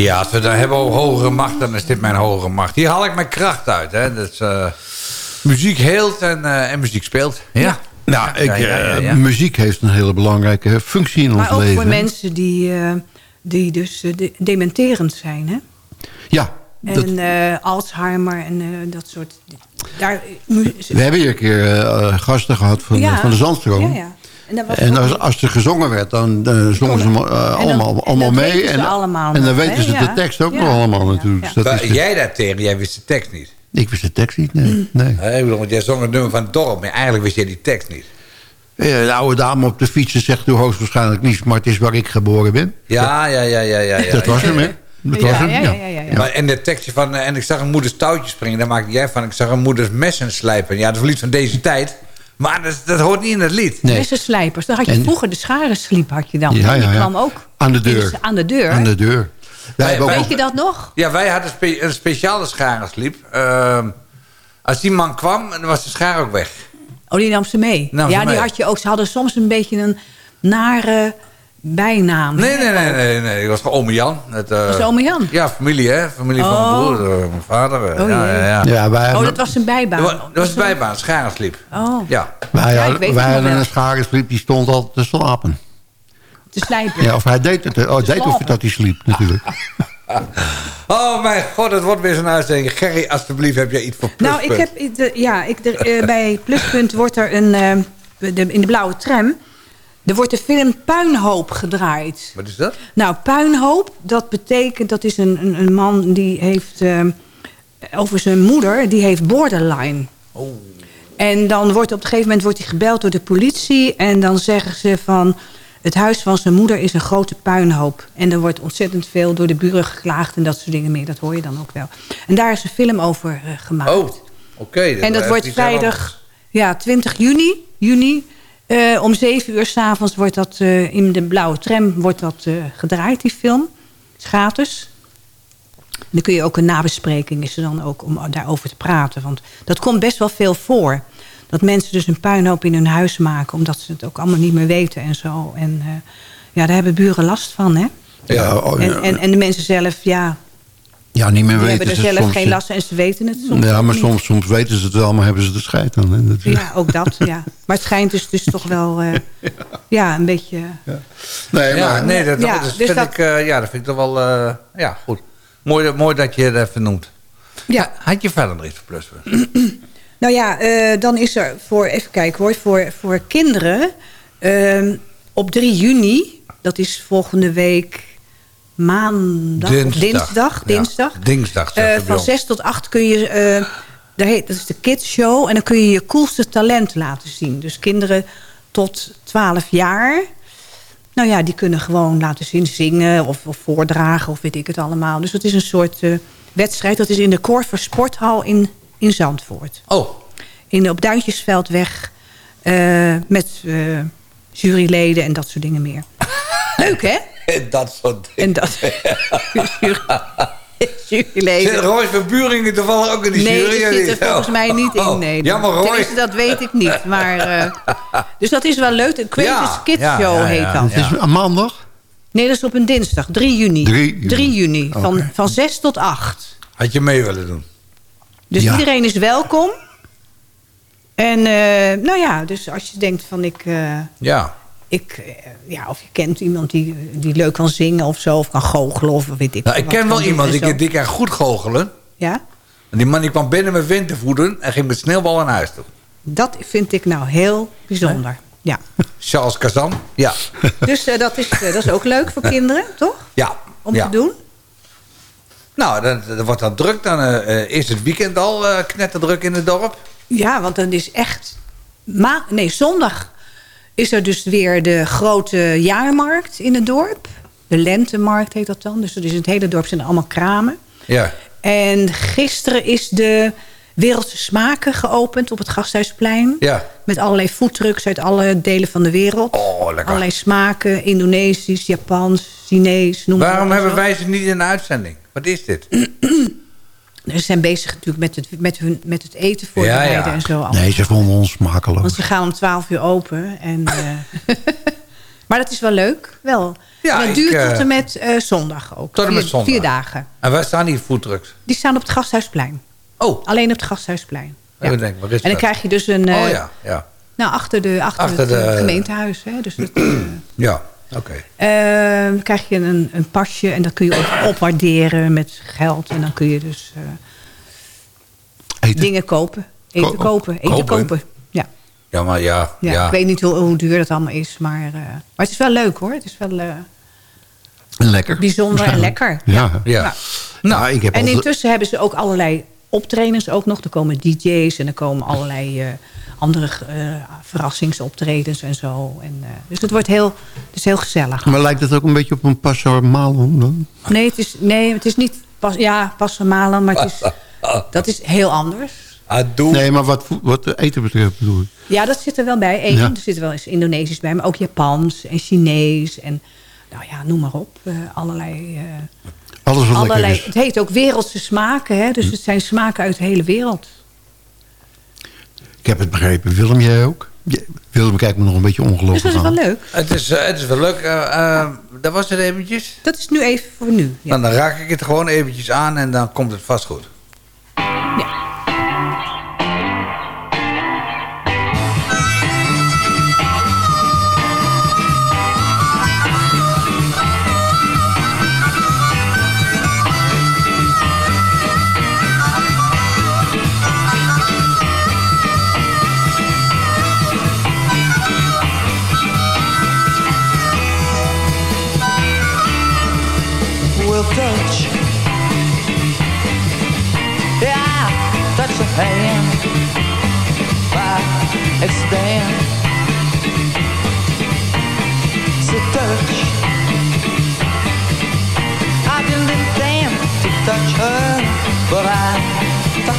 Ja, als we dan hebben over hogere macht, dan is dit mijn hogere macht. Hier haal ik mijn kracht uit. Hè. Dus, eh, muziek heelt en, eh, en muziek speelt. Ja. Nou, ik, ja, ja, ja, eh, muziek heeft een hele belangrijke functie in ons Maar ook leven. voor mensen die, eh, die dus de- dementerend zijn, hè? Ja, En dat, eh, Alzheimer en dat soort... Daar, we hebben hier een keer eh, gasten gehad van, Ja. van de Zandstroom. Ja, ja. En, was als, als er gezongen werd, dan eh, zongen ze eh, allemaal, en allemaal mee. En, allemaal en dan nog, weten ze de Ja. tekst ook Ja. nog allemaal Ja, natuurlijk. ja. Dus dat jij daar tegen, jij wist de tekst niet. ik wist de tekst niet, nee. Mm. nee. Nee, ik bedoel, want jij zong het nummer van het dorp, maar eigenlijk wist jij die tekst niet. Eh, De oude dame op de fietsen zegt u hoogstwaarschijnlijk niet... maar het is waar ik geboren ben. Ja, ja, ja, ja, ja. ja dat was hem, hè? Dat Ja, was hem, ja, ja. ja, ja, ja. Maar en het tekstje van, eh, en ik zag een moeders touwtje springen, daar maakte jij van, ik zag een moeders messen slijpen. Ja, dat iets van deze tijd, maar dat, dat hoort niet in het lied. Nee. Messenslijpers. Dan had je En- vroeger de scharensliep had je dan. Ja, ja, Die ja. kwam ook Aan de deur. aan de deur. Aan de deur. Wij hebben ook Weet je dat nog? Ja, wij hadden spe- een speciale scharesliep. Ehm als die man kwam, dan was de schaar ook weg. Oh, die nam ze mee. Nam ze ja, die mee. had je ook. Ze hadden soms een beetje een nare bijnaam. Nee, nee, nee, nee, nee. Ik was gewoon ome Jan. Het, eh, Was ome Jan? Ja, familie, hè. Familie van Oh. mijn broer, eh, mijn vader. eh, Oh, ja, ja, ja. Ja, wij Oh, dat was een bijbaan. Dat was, dat was bijbaan, scharesliep. Oh, Ja. wij Ja, wij hadden een scharesliep, die stond altijd te slapen. te slijpen. Ja, of hij deed het. Oh, deed of dat hij sliep, natuurlijk. Oh mijn god, het wordt weer zo'n uitzending. Gerry, alstublieft, heb jij iets voor pluspunt? Nou, ik heb, de- ja, ik, bij Pluspunt wordt er een, eh, de, in de blauwe tram... er wordt de film Puinhoop gedraaid. Wat is dat? Nou, Puinhoop, dat betekent... dat is een, een, een man die heeft... eh, over zijn moeder, die heeft borderline. Oh. En dan wordt op een gegeven moment wordt hij gebeld door de politie... en dan zeggen ze van... het huis van zijn moeder is een grote puinhoop. En er wordt ontzettend veel door de buren geklaagd... en dat soort dingen meer, dat hoor je dan ook wel. En daar is een film over eh, gemaakt. Oh, oké. En dat wordt vrijdag, ja, 20 juni, juni eh, om 7 uur s'avonds wordt dat eh, in de blauwe tram wordt dat, eh, gedraaid, die film. Het is gratis. Dan kun je ook een nabespreking, is er dan ook om daarover te praten. Want dat komt best wel veel voor. Dat mensen dus een puinhoop in hun huis maken, omdat ze het ook allemaal niet meer weten en zo. En ja, daar hebben buren last van, hè? Ja, oh, ja. En, en, en de mensen zelf, ja, ja, niet meer die weten hebben er ze zelf soms, geen eh, last en ze weten het soms Ja, maar niet. soms, soms weten ze het wel, maar hebben ze de scheid aan. hè. Dat is- Ja, ook dat, ja. Maar het schijnt dus, dus toch wel, eh, ja, een beetje... Nee, Ja, maar, nee, dat, Ja, dat, dus vind dat- ik, eh, ja, dat vind ik toch wel... eh, ja, goed. Mooi, dat- mooi dat je het even noemt. Ja, Had je verder nog iets voor pluspunt? nou ja, eh, dan is er voor, even kijken hoor, voor, voor kinderen... ehm, op 3 juni, dat is volgende week maandag, Dinsdag. dinsdag, Ja, dinsdag. zegt Eh, van. 6 tot 8 kun je, eh, dat, heet, dat is de kids show... en dan kun je je coolste talent laten zien. Dus kinderen tot 12 jaar... Nou ja, die kunnen gewoon laten zien zingen of, of voordragen of weet ik het allemaal. Dus het is een soort eh, wedstrijd. Dat is in de Korver Sporthal in, in Zandvoort. Oh, In, op Duintjesveldweg met juryleden en dat soort dingen meer. Leuk hè? dat soort dingen. En dat Zit juryleden. Royce van Buringen toevallig ook in die Nee, jury? die of zit er niet? volgens mij niet in. Oh, Nee. Jammer Roy. Tenminste, dat weet ik niet. Maar, eh, dus dat is wel leuk. De Quintus Ja, Kids ja, Show ja, heet dat. het is een maandag. Nee, dat is op een dinsdag, 3 juni. 3 juni. Van, Oké. van 6 tot 8. Had je mee willen doen? Dus Ja. iedereen is welkom. En eh, nou ja, dus als je denkt van ik... eh, Ja. Ik eh, ja, of je kent iemand die, die leuk kan zingen of zo. Of kan goochelen of weet ik Nou, ik ken wel iemand die, die kan goed goochelen. Ja, En die man die kwam binnen met wintervoeden en ging met sneeuwbal naar huis toe. dat vind ik nou heel bijzonder. Ja. Charles Kazan. Ja. Dus eh, dat, is, eh, dat is ook leuk voor kinderen, toch? Ja. Om ja. te doen. Nou, dan, dan wordt dat druk. Dan is het weekend al knetterdruk in het dorp. Ja, want dan is echt ma nee, zondag is er dus weer de grote jaarmarkt in het dorp. De lentemarkt heet dat dan. Dus er is in het hele dorp zijn er allemaal kramen. Ja. En gisteren is de Wereldse Smaken geopend op het Gasthuisplein. Ja. Met allerlei foodtrucks uit alle delen van de wereld. Oh, lekker. Allerlei smaken, Indonesisch, Japans, Chinees. Noem maar Waarom hebben wij ze niet in de uitzending? Wat is dit? Ze zijn bezig natuurlijk met het, met hun, met het eten voorbereiden Ja, ja. en zo. Nee, ze vonden ons smakeloos. Want ze gaan om 12 uur open. En, eh, maar dat is wel leuk. Wel. Ja, en het ik, duurt eh, tot en met eh, zondag ook. Tot en met Vier- zondag. Vier dagen. En waar staan die foodtrucks? Die staan op het Gasthuisplein. Oh, Alleen op het Gasthuisplein. Ja. ik denk, waar is En dan dat? krijg je dus een... eh, Oh ja, ja. Nou, achter, de, achter, Achter het de- eh, gemeentehuis. Hè? Dus dat, eh, Ja, oké. eh, dan krijg je een, een pasje en dat kun je op, opwaarderen met geld. En dan kun je dus eh, Eten. dingen kopen. Eten Ko- kopen. Eten kopen? kopen. Ja. Ja, maar ja. Ja, ja. Ik weet niet hoe, hoe duur dat allemaal is. Maar, eh, maar het is wel leuk hoor. Het is wel eh, lekker. bijzonder en lekker. Ja. Ja. Ja. Nou, ik heb En intussen hebben ze ook allerlei optredens ook nog. Er komen DJ's en er komen allerlei andere eh, verrassingsoptredens en zo. En, eh, dus het wordt heel, het is heel gezellig. Maar lijkt het ook een beetje op een Passar Malum dan? Nee, het is, nee, het is niet pas, ja, maar het is, dat is heel anders. Ah, doe. Nee, maar wat, wat de eten betreft bedoel ik. Ja, dat zit er wel bij. Eten, Ja. Er zit wel eens Indonesisch bij, maar ook Japans en Chinees. En nou ja, noem maar op. eh, allerlei, eh, Alles wat allerlei, lekker is. het heet ook wereldse smaken. Hè? Dus het zijn smaken uit de hele wereld. Ik heb het begrepen. Willem, jij ook? Willem kijkt me nog een beetje ongelooflijk dat is wel aan. leuk. Het is, eh, het is wel leuk. eh, eh, dat was het eventjes. Dat is nu even voor nu. Ja. Nou, dan raak ik het gewoon eventjes aan en dan komt het vast goed.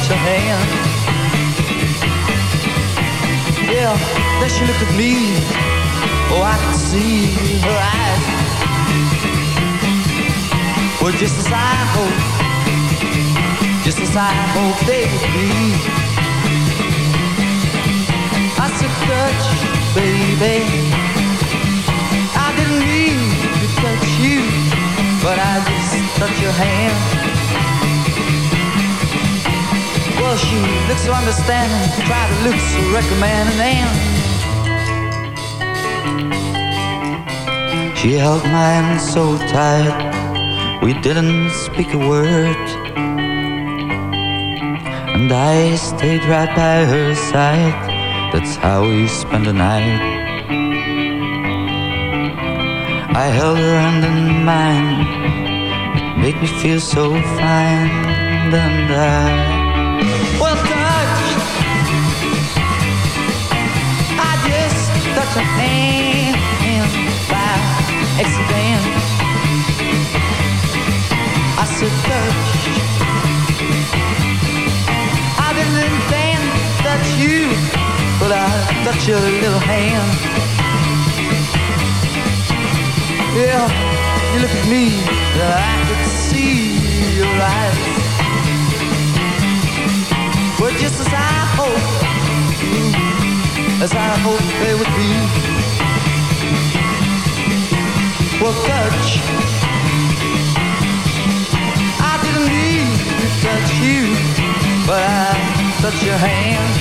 Touched her. Yeah, then she looked at me. Oh, I could see her eyes. Well, just as I hope, just as I hope they would be. I said, touch, baby. I didn't mean to touch you, but I just touched your hand. Well, she looks so understanding, try to look so recommending, and she held my hand so tight. We didn't speak a word. And I stayed right by her side. That's how we spent the night. I held her hand in mine. It made me feel so fine. And I. Well, touch. I just touched her hand by accident. I said touch. I didn't intend uh, touch you, but I touched your little hand. Yeah, you look at me, I could see your eyes. But just as I hoped, as I hoped they would be. Well, touch. I didn't need to touch you, but I touched your hand.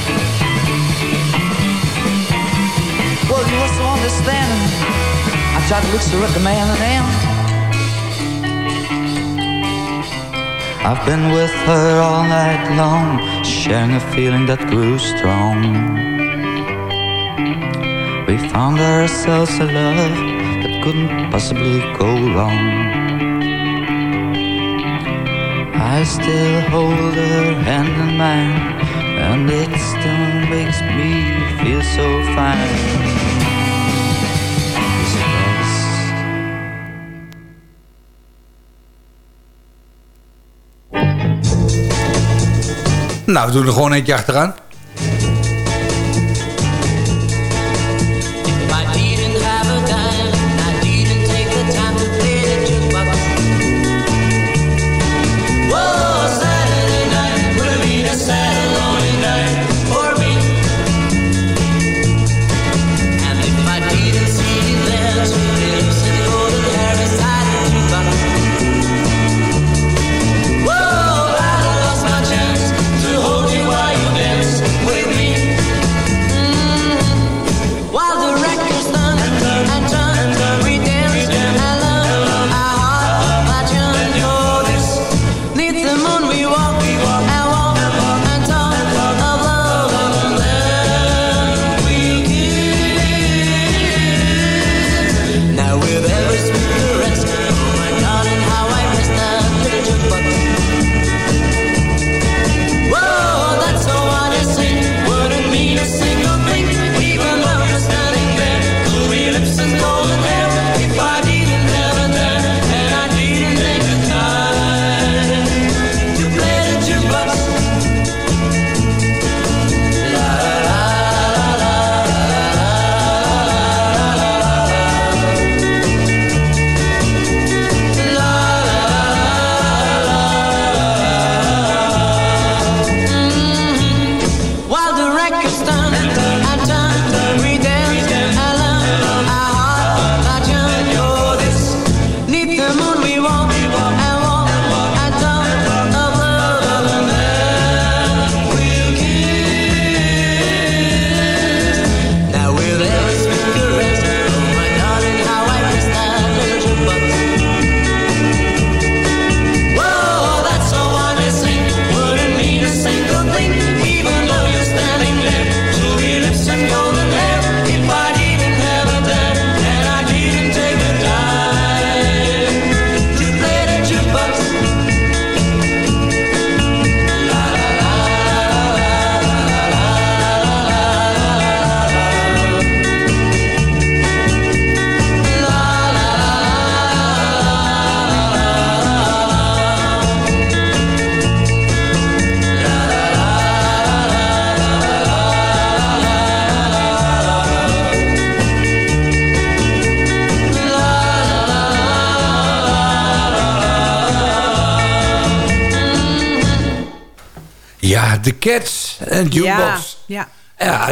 Well, you were so understanding. I tried to look so recommending, and I've been with her all night long, sharing a feeling that grew strong. We found ourselves a love that couldn't possibly go wrong. I still hold her hand in mine, and it still makes me feel so fine. Nou, we doen er gewoon eentje achteraan.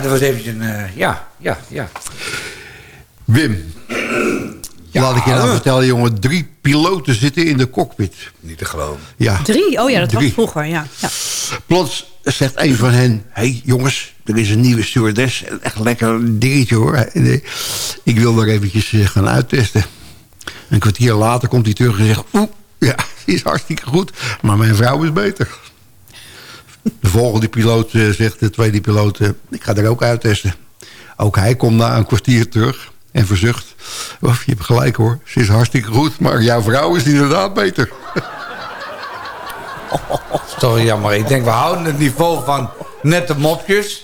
Dat was eventjes een... eh, ja, ja, ja. Wim, laat ik je nou vertellen, jongen. Drie piloten zitten in de cockpit. Niet te geloven. Ja. Drie? Oh ja, dat was vroeger, ja. ja. Plots zegt een van hen... Hé hey, jongens, er is een nieuwe stewardess. Echt lekker een dingetje hoor. Nee, Ik wil daar eventjes eh, gaan uittesten. Een kwartier later komt hij terug en zegt... Oeh, ja, die is hartstikke goed. Maar mijn vrouw is beter. De volgende piloot eh, zegt, de tweede piloot... eh, ik ga er ook uittesten. Ook hij komt na een kwartier terug en verzucht... Of, je hebt gelijk hoor, ze is hartstikke goed... maar jouw vrouw is inderdaad beter. Toch jammer. Ik denk, we houden het niveau van nette mopjes.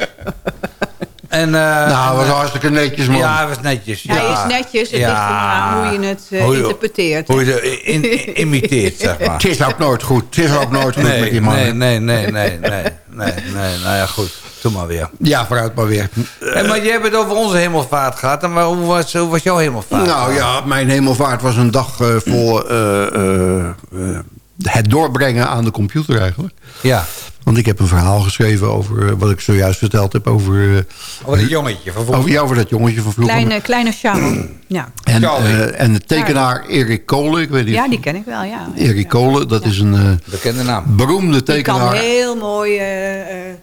En, eh, nou, en, was eh, hartstikke netjes, man. Ja, het was netjes. Hij ja. is netjes, het Ja. ligt hoe je het eh, Hoe je- interpreteert. Hoe je het in- in- imiteert, zeg maar. Het is ook nooit goed. Het is ook nooit goed met die mannen. nee, nee, nee, nee, nee, nee, nee. Nou ja, goed. Doe maar weer. Ja, vooruit maar weer. Hey, maar je hebt het over onze hemelvaart gehad. En waar- hoe was, hoe was jouw hemelvaart? Nou ja, mijn hemelvaart was een dag eh, vol eh, eh, eh, het doorbrengen aan de computer eigenlijk. Ja. Want ik heb een verhaal geschreven over eh, wat ik zojuist verteld heb over... eh, Over dat jongetje van vroeger. over, ja, over dat jongetje van vroeger. Kleine, kleine Charles. Ja. en, eh, en de tekenaar Erik Kolen, ik weet niet... ja, die ken ik wel, ja. Erik Kolen, dat is een eh, Bekende naam. beroemde Die kan tekenaar. heel mooi eh, eh,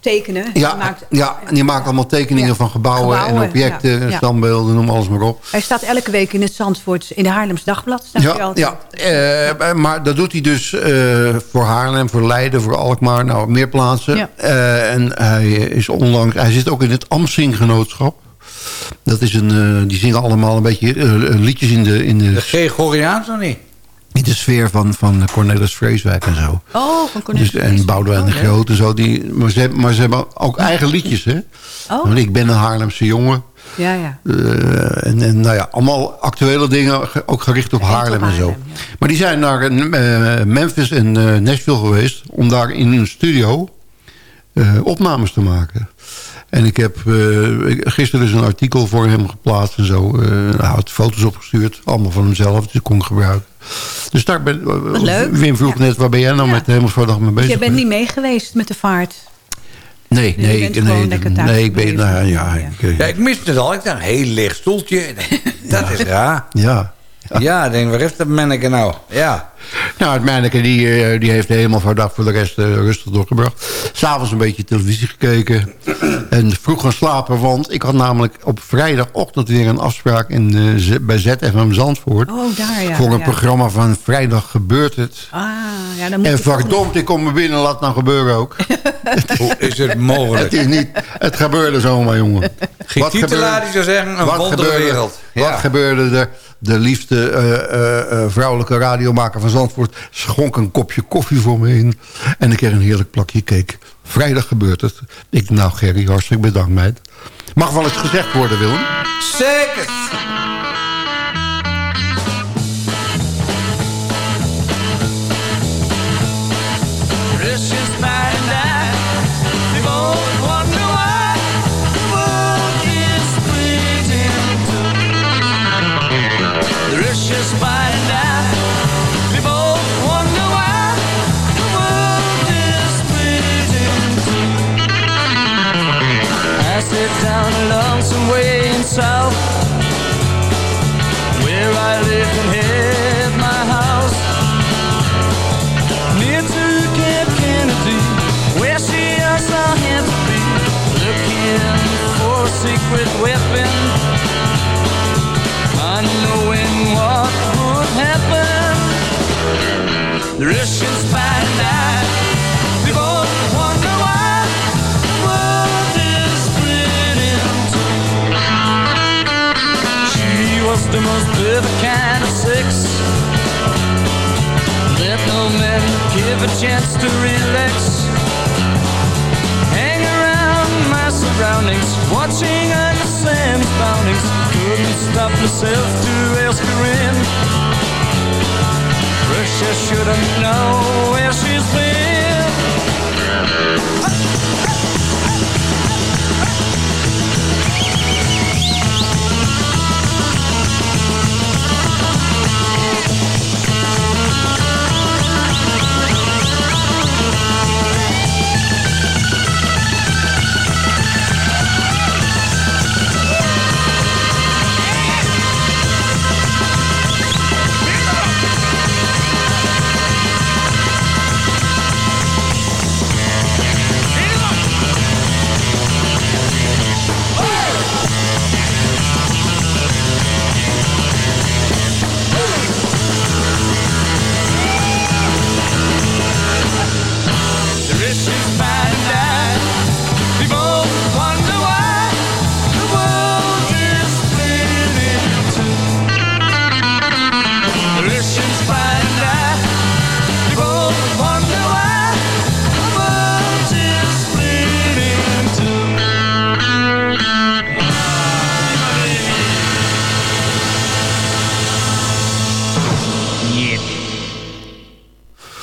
tekenen. Ja, maakt- ja, en die maakt allemaal tekeningen Ja, van gebouwen, gebouwen, en objecten, ja, ja. standbeelden, noem alles maar op. Hij staat elke week in het Zandvoort, in de Haarlems Dagblad. Staat hij Ja, altijd. ja eh, maar dat doet hij dus eh, voor Haarlem, voor Leiden, voor Alkmaar, nou meer plaatsen. Ja. Eh, en hij is onlangs, hij zit ook in het Amsing-genootschap. Dat is een, eh, die zingen allemaal een beetje eh, liedjes in de... In de De Gregoriaans nog niet? In de sfeer van, van Cornelis Vreeswijk en zo. Oh, van Cornelis Dus, en Boudewijn de Oh. Groot en zo. Die, maar, ze, hebben- maar ze hebben ook eigen liedjes, hè? Oh. Want ik ben een Haarlemse jongen. Ja, ja. Eh, en, en nou ja, allemaal actuele dingen, ge- ook gericht op Haarlem en zo. Maar die zijn naar eh, Memphis en eh, Nashville geweest... om daar in hun studio opnames te maken. En ik heb eh, gisteren dus een artikel voor hem geplaatst en zo. Eh, hij had foto's opgestuurd, allemaal van hemzelf, die ik kon gebruiken. Dus daar ben Wat leuk. Wim vroeg net, waar ben jij nou Ja. met de Hemelsvaardag mee Dus bezig? jij bent niet mee geweest met de vaart? Nee, Je nee, ik, nee, lekker thuis nee, ik ben... Nou, ja, Ja. ik, Ja, ik miste het al. Ik dacht, een heel licht stoeltje. Dat is raar. ja. Ja, ik denk, waar is dat manneke nou? Ja. Nou, het manneke die, eh, die heeft helemaal voor dag voor de rest eh, rustig doorgebracht. S'avonds een beetje televisie gekeken. en vroeg gaan slapen, want ik had namelijk op vrijdagochtend weer een afspraak in, eh, bij ZFM Zandvoort. Oh, daar ja. voor een ja. programma van vrijdag gebeurt het. Ah, ja, dan moet En verdomd, ik kom er binnen, laat het nou gebeuren ook. Hoe is het het, mogelijk? is niet, het gebeurde zomaar, jongen. Geen Wat titelaar gebeurde- die zou zeggen, een wat wonderwereld. gebeurde, wat gebeurde er? De liefste eh, eh, eh, vrouwelijke radiomaker van Zandvoort... schonk een kopje koffie voor me in. En ik kreeg een heerlijk plakje cake. Vrijdag gebeurt het. Ik nou Gerry, hartstikke bedankt meid. Mag wel eens gezegd worden, Willem. Zeker. Bye. The Russian spy and I, we both wonder why the world is split in two. She was the most perfect kind of sex. Let no man give a chance to relax. Hang around my surroundings, watching under Sam's boundings. Couldn't stop myself to ask her in. Russia should have known where she's been.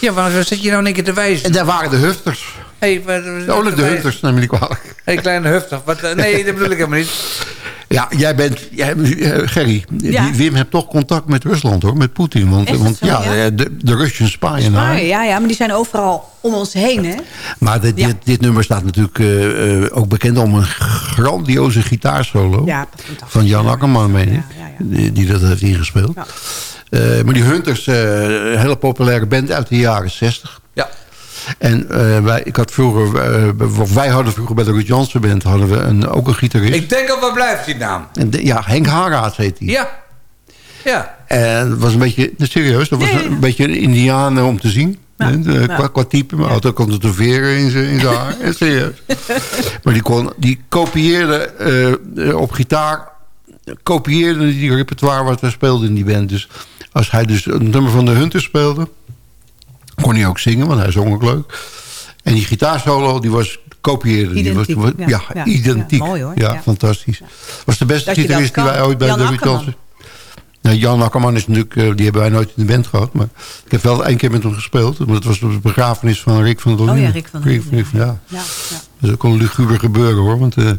Ja, waar zit je nou een keer te wijzen? En daar waren de hufters. Hey, wat, Oh, de hufters, neem me niet kwalijk. Hey, kleine hufter. Wat, eh, nee, dat bedoel ik helemaal niet. Ja, jij bent... Jij, eh, Gerry, Ja. Wim hebt toch contact met Rusland, hoor. Met Poetin. Want, ja, ja? eh, de, de Russian spy Maar, ja, ja, maar die zijn overal om ons heen, hè? Maar dit, Ja. dit, dit nummer staat natuurlijk eh, eh, ook bekend om een grandioze gitaarsolo. Ja, fantastisch. van Jan Akkerman, meen ik. Ja, ja, ja. Die, die dat heeft ingespeeld. Eh, maar die Hunters, eh, een hele populaire band uit de jaren 60. Ja. En eh, wij, ik had vroeger, wij hadden vroeger bij de Ruud Jansen band hadden we een, ook een gitarist. Ik denk al, waar blijft die naam? De- ja, Henk Haraat heet hij. Ja. Ja. En dat was een beetje, serieus, dat was een beetje een indiaan om te zien. De- qua, qua type, maar ook een tatoeëren in zijn in zijn haar. serieus. maar die, kon, die kopieerde op gitaar, kopieerde die repertoire wat we speelden in die band. Dus Als hij dus een nummer van de Hunter speelde... kon hij ook zingen, want hij zong ook leuk. En die gitaarsolo, die was kopieerde. Die was, ja. ja, Ja, identiek. ja, mooi hoor, Ja, fantastisch. Was de beste Dat dat gitarist die wij ooit bij Jan de. Rutansen... Nou, Jan Akkerman is natuurlijk, eh, die hebben wij nooit in de band gehad. Maar ik heb wel één keer met hem gespeeld. Want het was de begrafenis van Rick van der Oh ja. Rick van der Linden, ja. Ja, ja. Dat is ook een luguber gebeuren hoor. Want eh,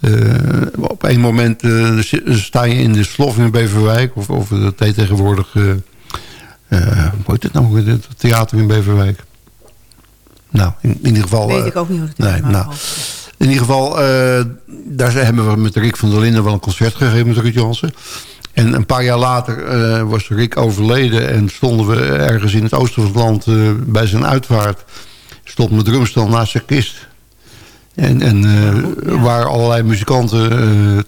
eh, op één moment eh, sta je in de slof in Beverwijk. Of, of dat heet tegenwoordig... eh, hoe heet het nou? Het theater in Beverwijk. Nou, in, in ieder geval... Weet ik ook niet hoe het nee, nou, in ieder geval, daar zijn- hebben we met Rick van der Linden wel een concert gegeven met Ruud Jansen. En een paar jaar later was Rick overleden en stonden we ergens in het oosten van het land bij zijn uitvaart. Stond mijn drumstel naast zijn kist. En, en eh, waren allerlei muzikanten eh,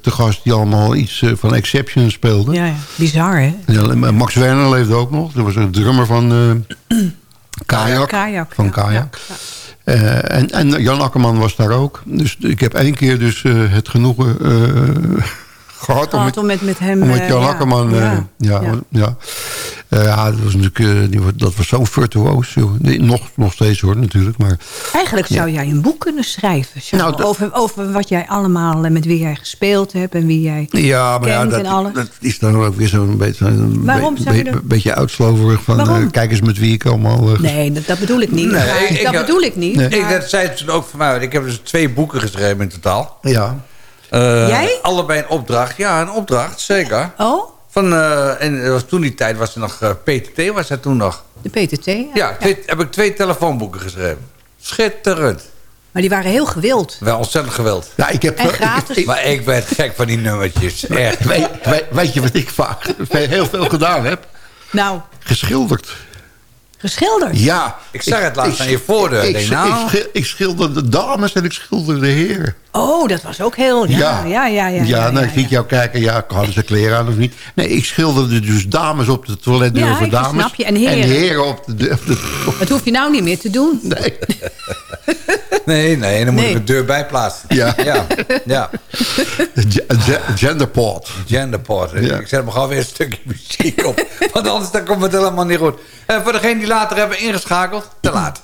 te gast die allemaal iets eh, van Exception speelden. Ja, ja. Bizar, hè? Ja, Max Werner leefde ook nog. Dat was een drummer van Kajak. Kajak, Van ja, Kajak. En, en Jan Akkerman was daar ook. Dus ik heb één keer dus het genoegen eh, gehad om met, om met, met hem... om met Jan ja, Akkerman... ja. ja, ja. Eh, ja, dat was natuurlijk eh, dat was zo'n virtuoos. nog, nog steeds hoor, natuurlijk. Maar Eigenlijk zou jij een boek kunnen schrijven. Charles, Nou, dat- over, over wat jij allemaal, eh, met wie jij gespeeld hebt en wie jij ja, maar ja, kent dat, en alles. dat is dan ook weer zo'n beetje, een Waarom be- zou je be- er- beetje uitsloverig van... Kijk eens met wie ik allemaal... Nee, dat, dat bedoel ik niet. Nee, Maar ik- dat ik- bedoel ik niet. Nee. Ik, dat zei ze ook van mij. Ik heb dus twee boeken geschreven in totaal. Ja. Eh, Jij? Allebei een opdracht. Ja, een opdracht, zeker. Oh, Van, eh, en dat was toen die tijd was er nog eh, PTT, was dat toen nog. de PTT. Ja. Ja, twee- heb ik twee telefoonboeken geschreven. Schitterend. Maar die waren heel gewild. Wel ontzettend geweld. Ja, ik heb, En gratis. ik- Maar ik ben gek van die nummertjes. Echt. weet, weet, weet je wat ik vaak heel veel gedaan heb? Nou, Geschilderd. Geschilderd. Ja. Ik zag het laatst aan je voordeur. Ik, Ik nou. ik schilderde dames en ik schilderde heren. Oh, dat was ook heel... Ja, ja, ja. Ja, ja, ja, nou, ja, ik zie jou kijken. Ja, hadden ze kleren aan of niet? Nee, ik schilderde dus dames op de toiletdeur Ja, voor dames. snap je. En heren. op de... Op de op- Dat hoef je nou niet meer te doen. nee. Nee, nee, dan moet Nee. ik een deur bij plaatsen. Ja. Ja, ja. Ge- ge- Genderport. Genderport. Ja. Ik zet hem gewoon weer een stukje muziek op. Want anders dan komt het helemaal niet goed. En voor degenen die later hebben ingeschakeld, te laat.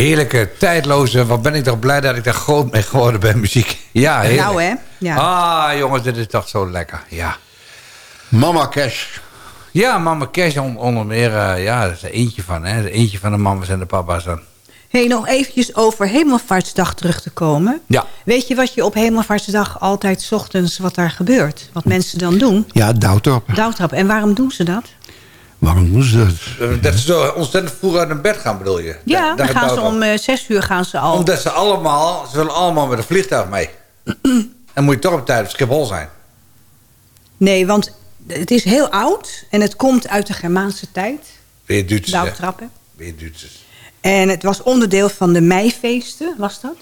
Heerlijke, tijdloze. Wat ben ik toch blij dat ik daar groot mee geworden ben, muziek. Ja, heerlijk. Nou hè? Ja. Ah, jongens, dit is toch zo lekker. Ja. Mama Cash. Ja, Mama Cash on- onder meer. eh, ja, dat is er eentje van, hè. Er Eentje van de mama's en de papa's dan. Hey, nog eventjes over Hemelvaartsdag terug te komen. Ja. Weet je wat je op Hemelvaartsdag altijd 's ochtends wat daar gebeurt? Wat mensen dan doen? Ja, douwtrappen. Douwtrappen. En waarom doen ze dat? Waarom doen ze dat? Eh, Dat ze zo ontzettend vroeg uit hun bed gaan, bedoel je? Ja, Dat- dan gaan ze om eh, zes uur gaan ze al. Omdat ze allemaal, ze willen allemaal met een vliegtuig mee. en moet je toch op tijd op Schiphol zijn. Nee, want het is heel oud en het komt uit de Germaanse tijd. Weer Duitsers, hè? Douwtrappen. Weer Duitsers. En het was onderdeel van de meifeesten, was dat.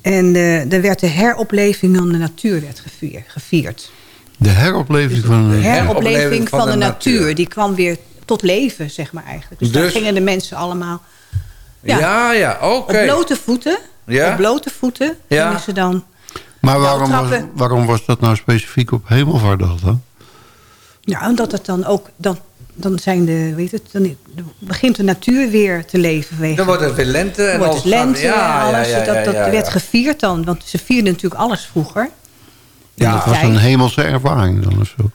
En eh, er werd de heropleving van de natuur werd gevier- gevierd. De heropleving van... De eh, heropleving van, de, natuur. Die kwam weer tot leven, zeg maar eigenlijk. Dus, daar Dus- gingen de mensen allemaal Ja, Ja. ja, oké. op blote voeten. Ja? Op blote voeten Ja. gingen ze dan... maar waarom was, waarom was dat nou specifiek op Hemelvaartdag dan? Ja, omdat het dan ook... Dan, dan, zijn de, weet het, dan begint de natuur weer te leven. Wegen. Dan wordt het weer lente. En Dan wordt het lente ja, en alles. Ja, ja, dat dat ja, ja. werd gevierd dan. Want ze vierden natuurlijk alles vroeger. Ja, dat was een hemelse ervaring dan of zo.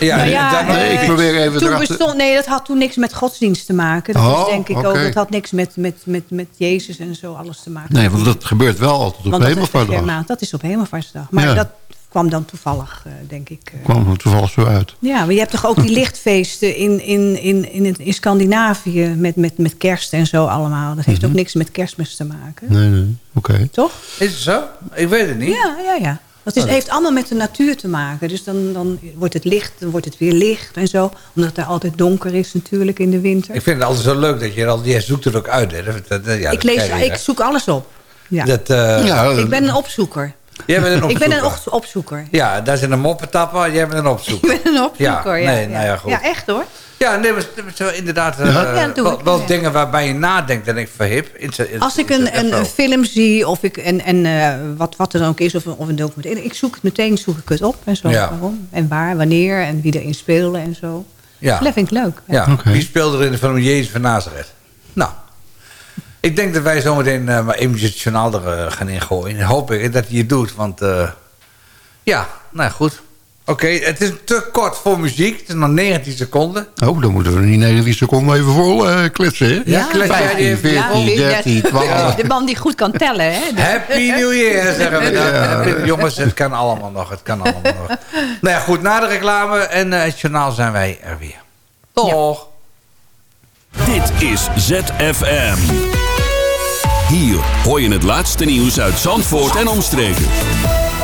Ja, Nou ja, dat- Nee, ik eh, probeer even toen erachter- bestond, Nee, dat had toen niks met godsdienst te maken. Dat Oh, was denk ik ook, dat had niks met, met, met, met Jezus en zo alles te maken. Nee, want dat gebeurt wel altijd op Want dat is, de Hemelvaartdag. Germaan- dat is op Hemelvaartsdag. Maar Ja. dat kwam dan toevallig, eh, denk ik. eh. kwam er toevallig zo uit. Ja, maar je hebt toch ook die lichtfeesten in, in, in, in, in Scandinavië met, met, met kerst en zo allemaal. Dat heeft Mhm. ook niks met kerstmis te maken. Nee, nee, oké. Toch? Is het zo? Ik weet het niet. Ja, ja, ja. Dat is, Oh. heeft allemaal met de natuur te maken. Dus dan, dan wordt het licht, dan wordt het weer licht en zo. Omdat het daar altijd donker is natuurlijk in de winter. Ik vind het altijd zo leuk dat je er al... Jij zoekt het ook uit, hè. Dat, ja, ik, lees, je, ik zoek alles op. Ja. Dat, eh, Ja, ik ben een opzoeker. Jij bent een Ik ben een opzoeker. op- opzoeker. Ja, daar zit een moppetapper. Jij bent een opzoeker. Ik ben een opzoeker, ja. nee, nou ja, goed. Ja, echt hoor. Ja, nee, maar het is wel inderdaad eh, Ja? Wel, ik, wel ja. dingen waarbij je nadenkt en ik verhip. Als ik een, een, film zie of ik, en, en eh, wat, wat er dan ook is, of een, of een documentaire. Ik zoek het meteen zoek ik het op en zo. Ja. Waarom? En waar, wanneer en wie erin speelde en zo. Ja. Dat vind ik leuk. Ja, Oké. wie speelde er in de film Jezus van Nazareth? Nou, ik denk dat wij zometeen eh maar eventjes het journaal er gaan ingooien. En hoop ik dat hij het doet, want eh, ja, nou goed. Oké, het is te kort voor muziek. Het is nog 19 seconden. Oh, dan moeten we in 19 seconden even vol eh kletsen, hè? Ja, klets jij die 15, even 14, Ja, 13, 12. De man die goed kan tellen, hè? Dus- Happy New Year, zeggen we dan. Ja. Jongens, het kan allemaal nog. Het kan allemaal nog. Nou ja, goed, na de reclame en eh, het journaal zijn wij er weer. Toch? Dit is ZFM. Hier hoor je het laatste nieuws uit Zandvoort en omstreken.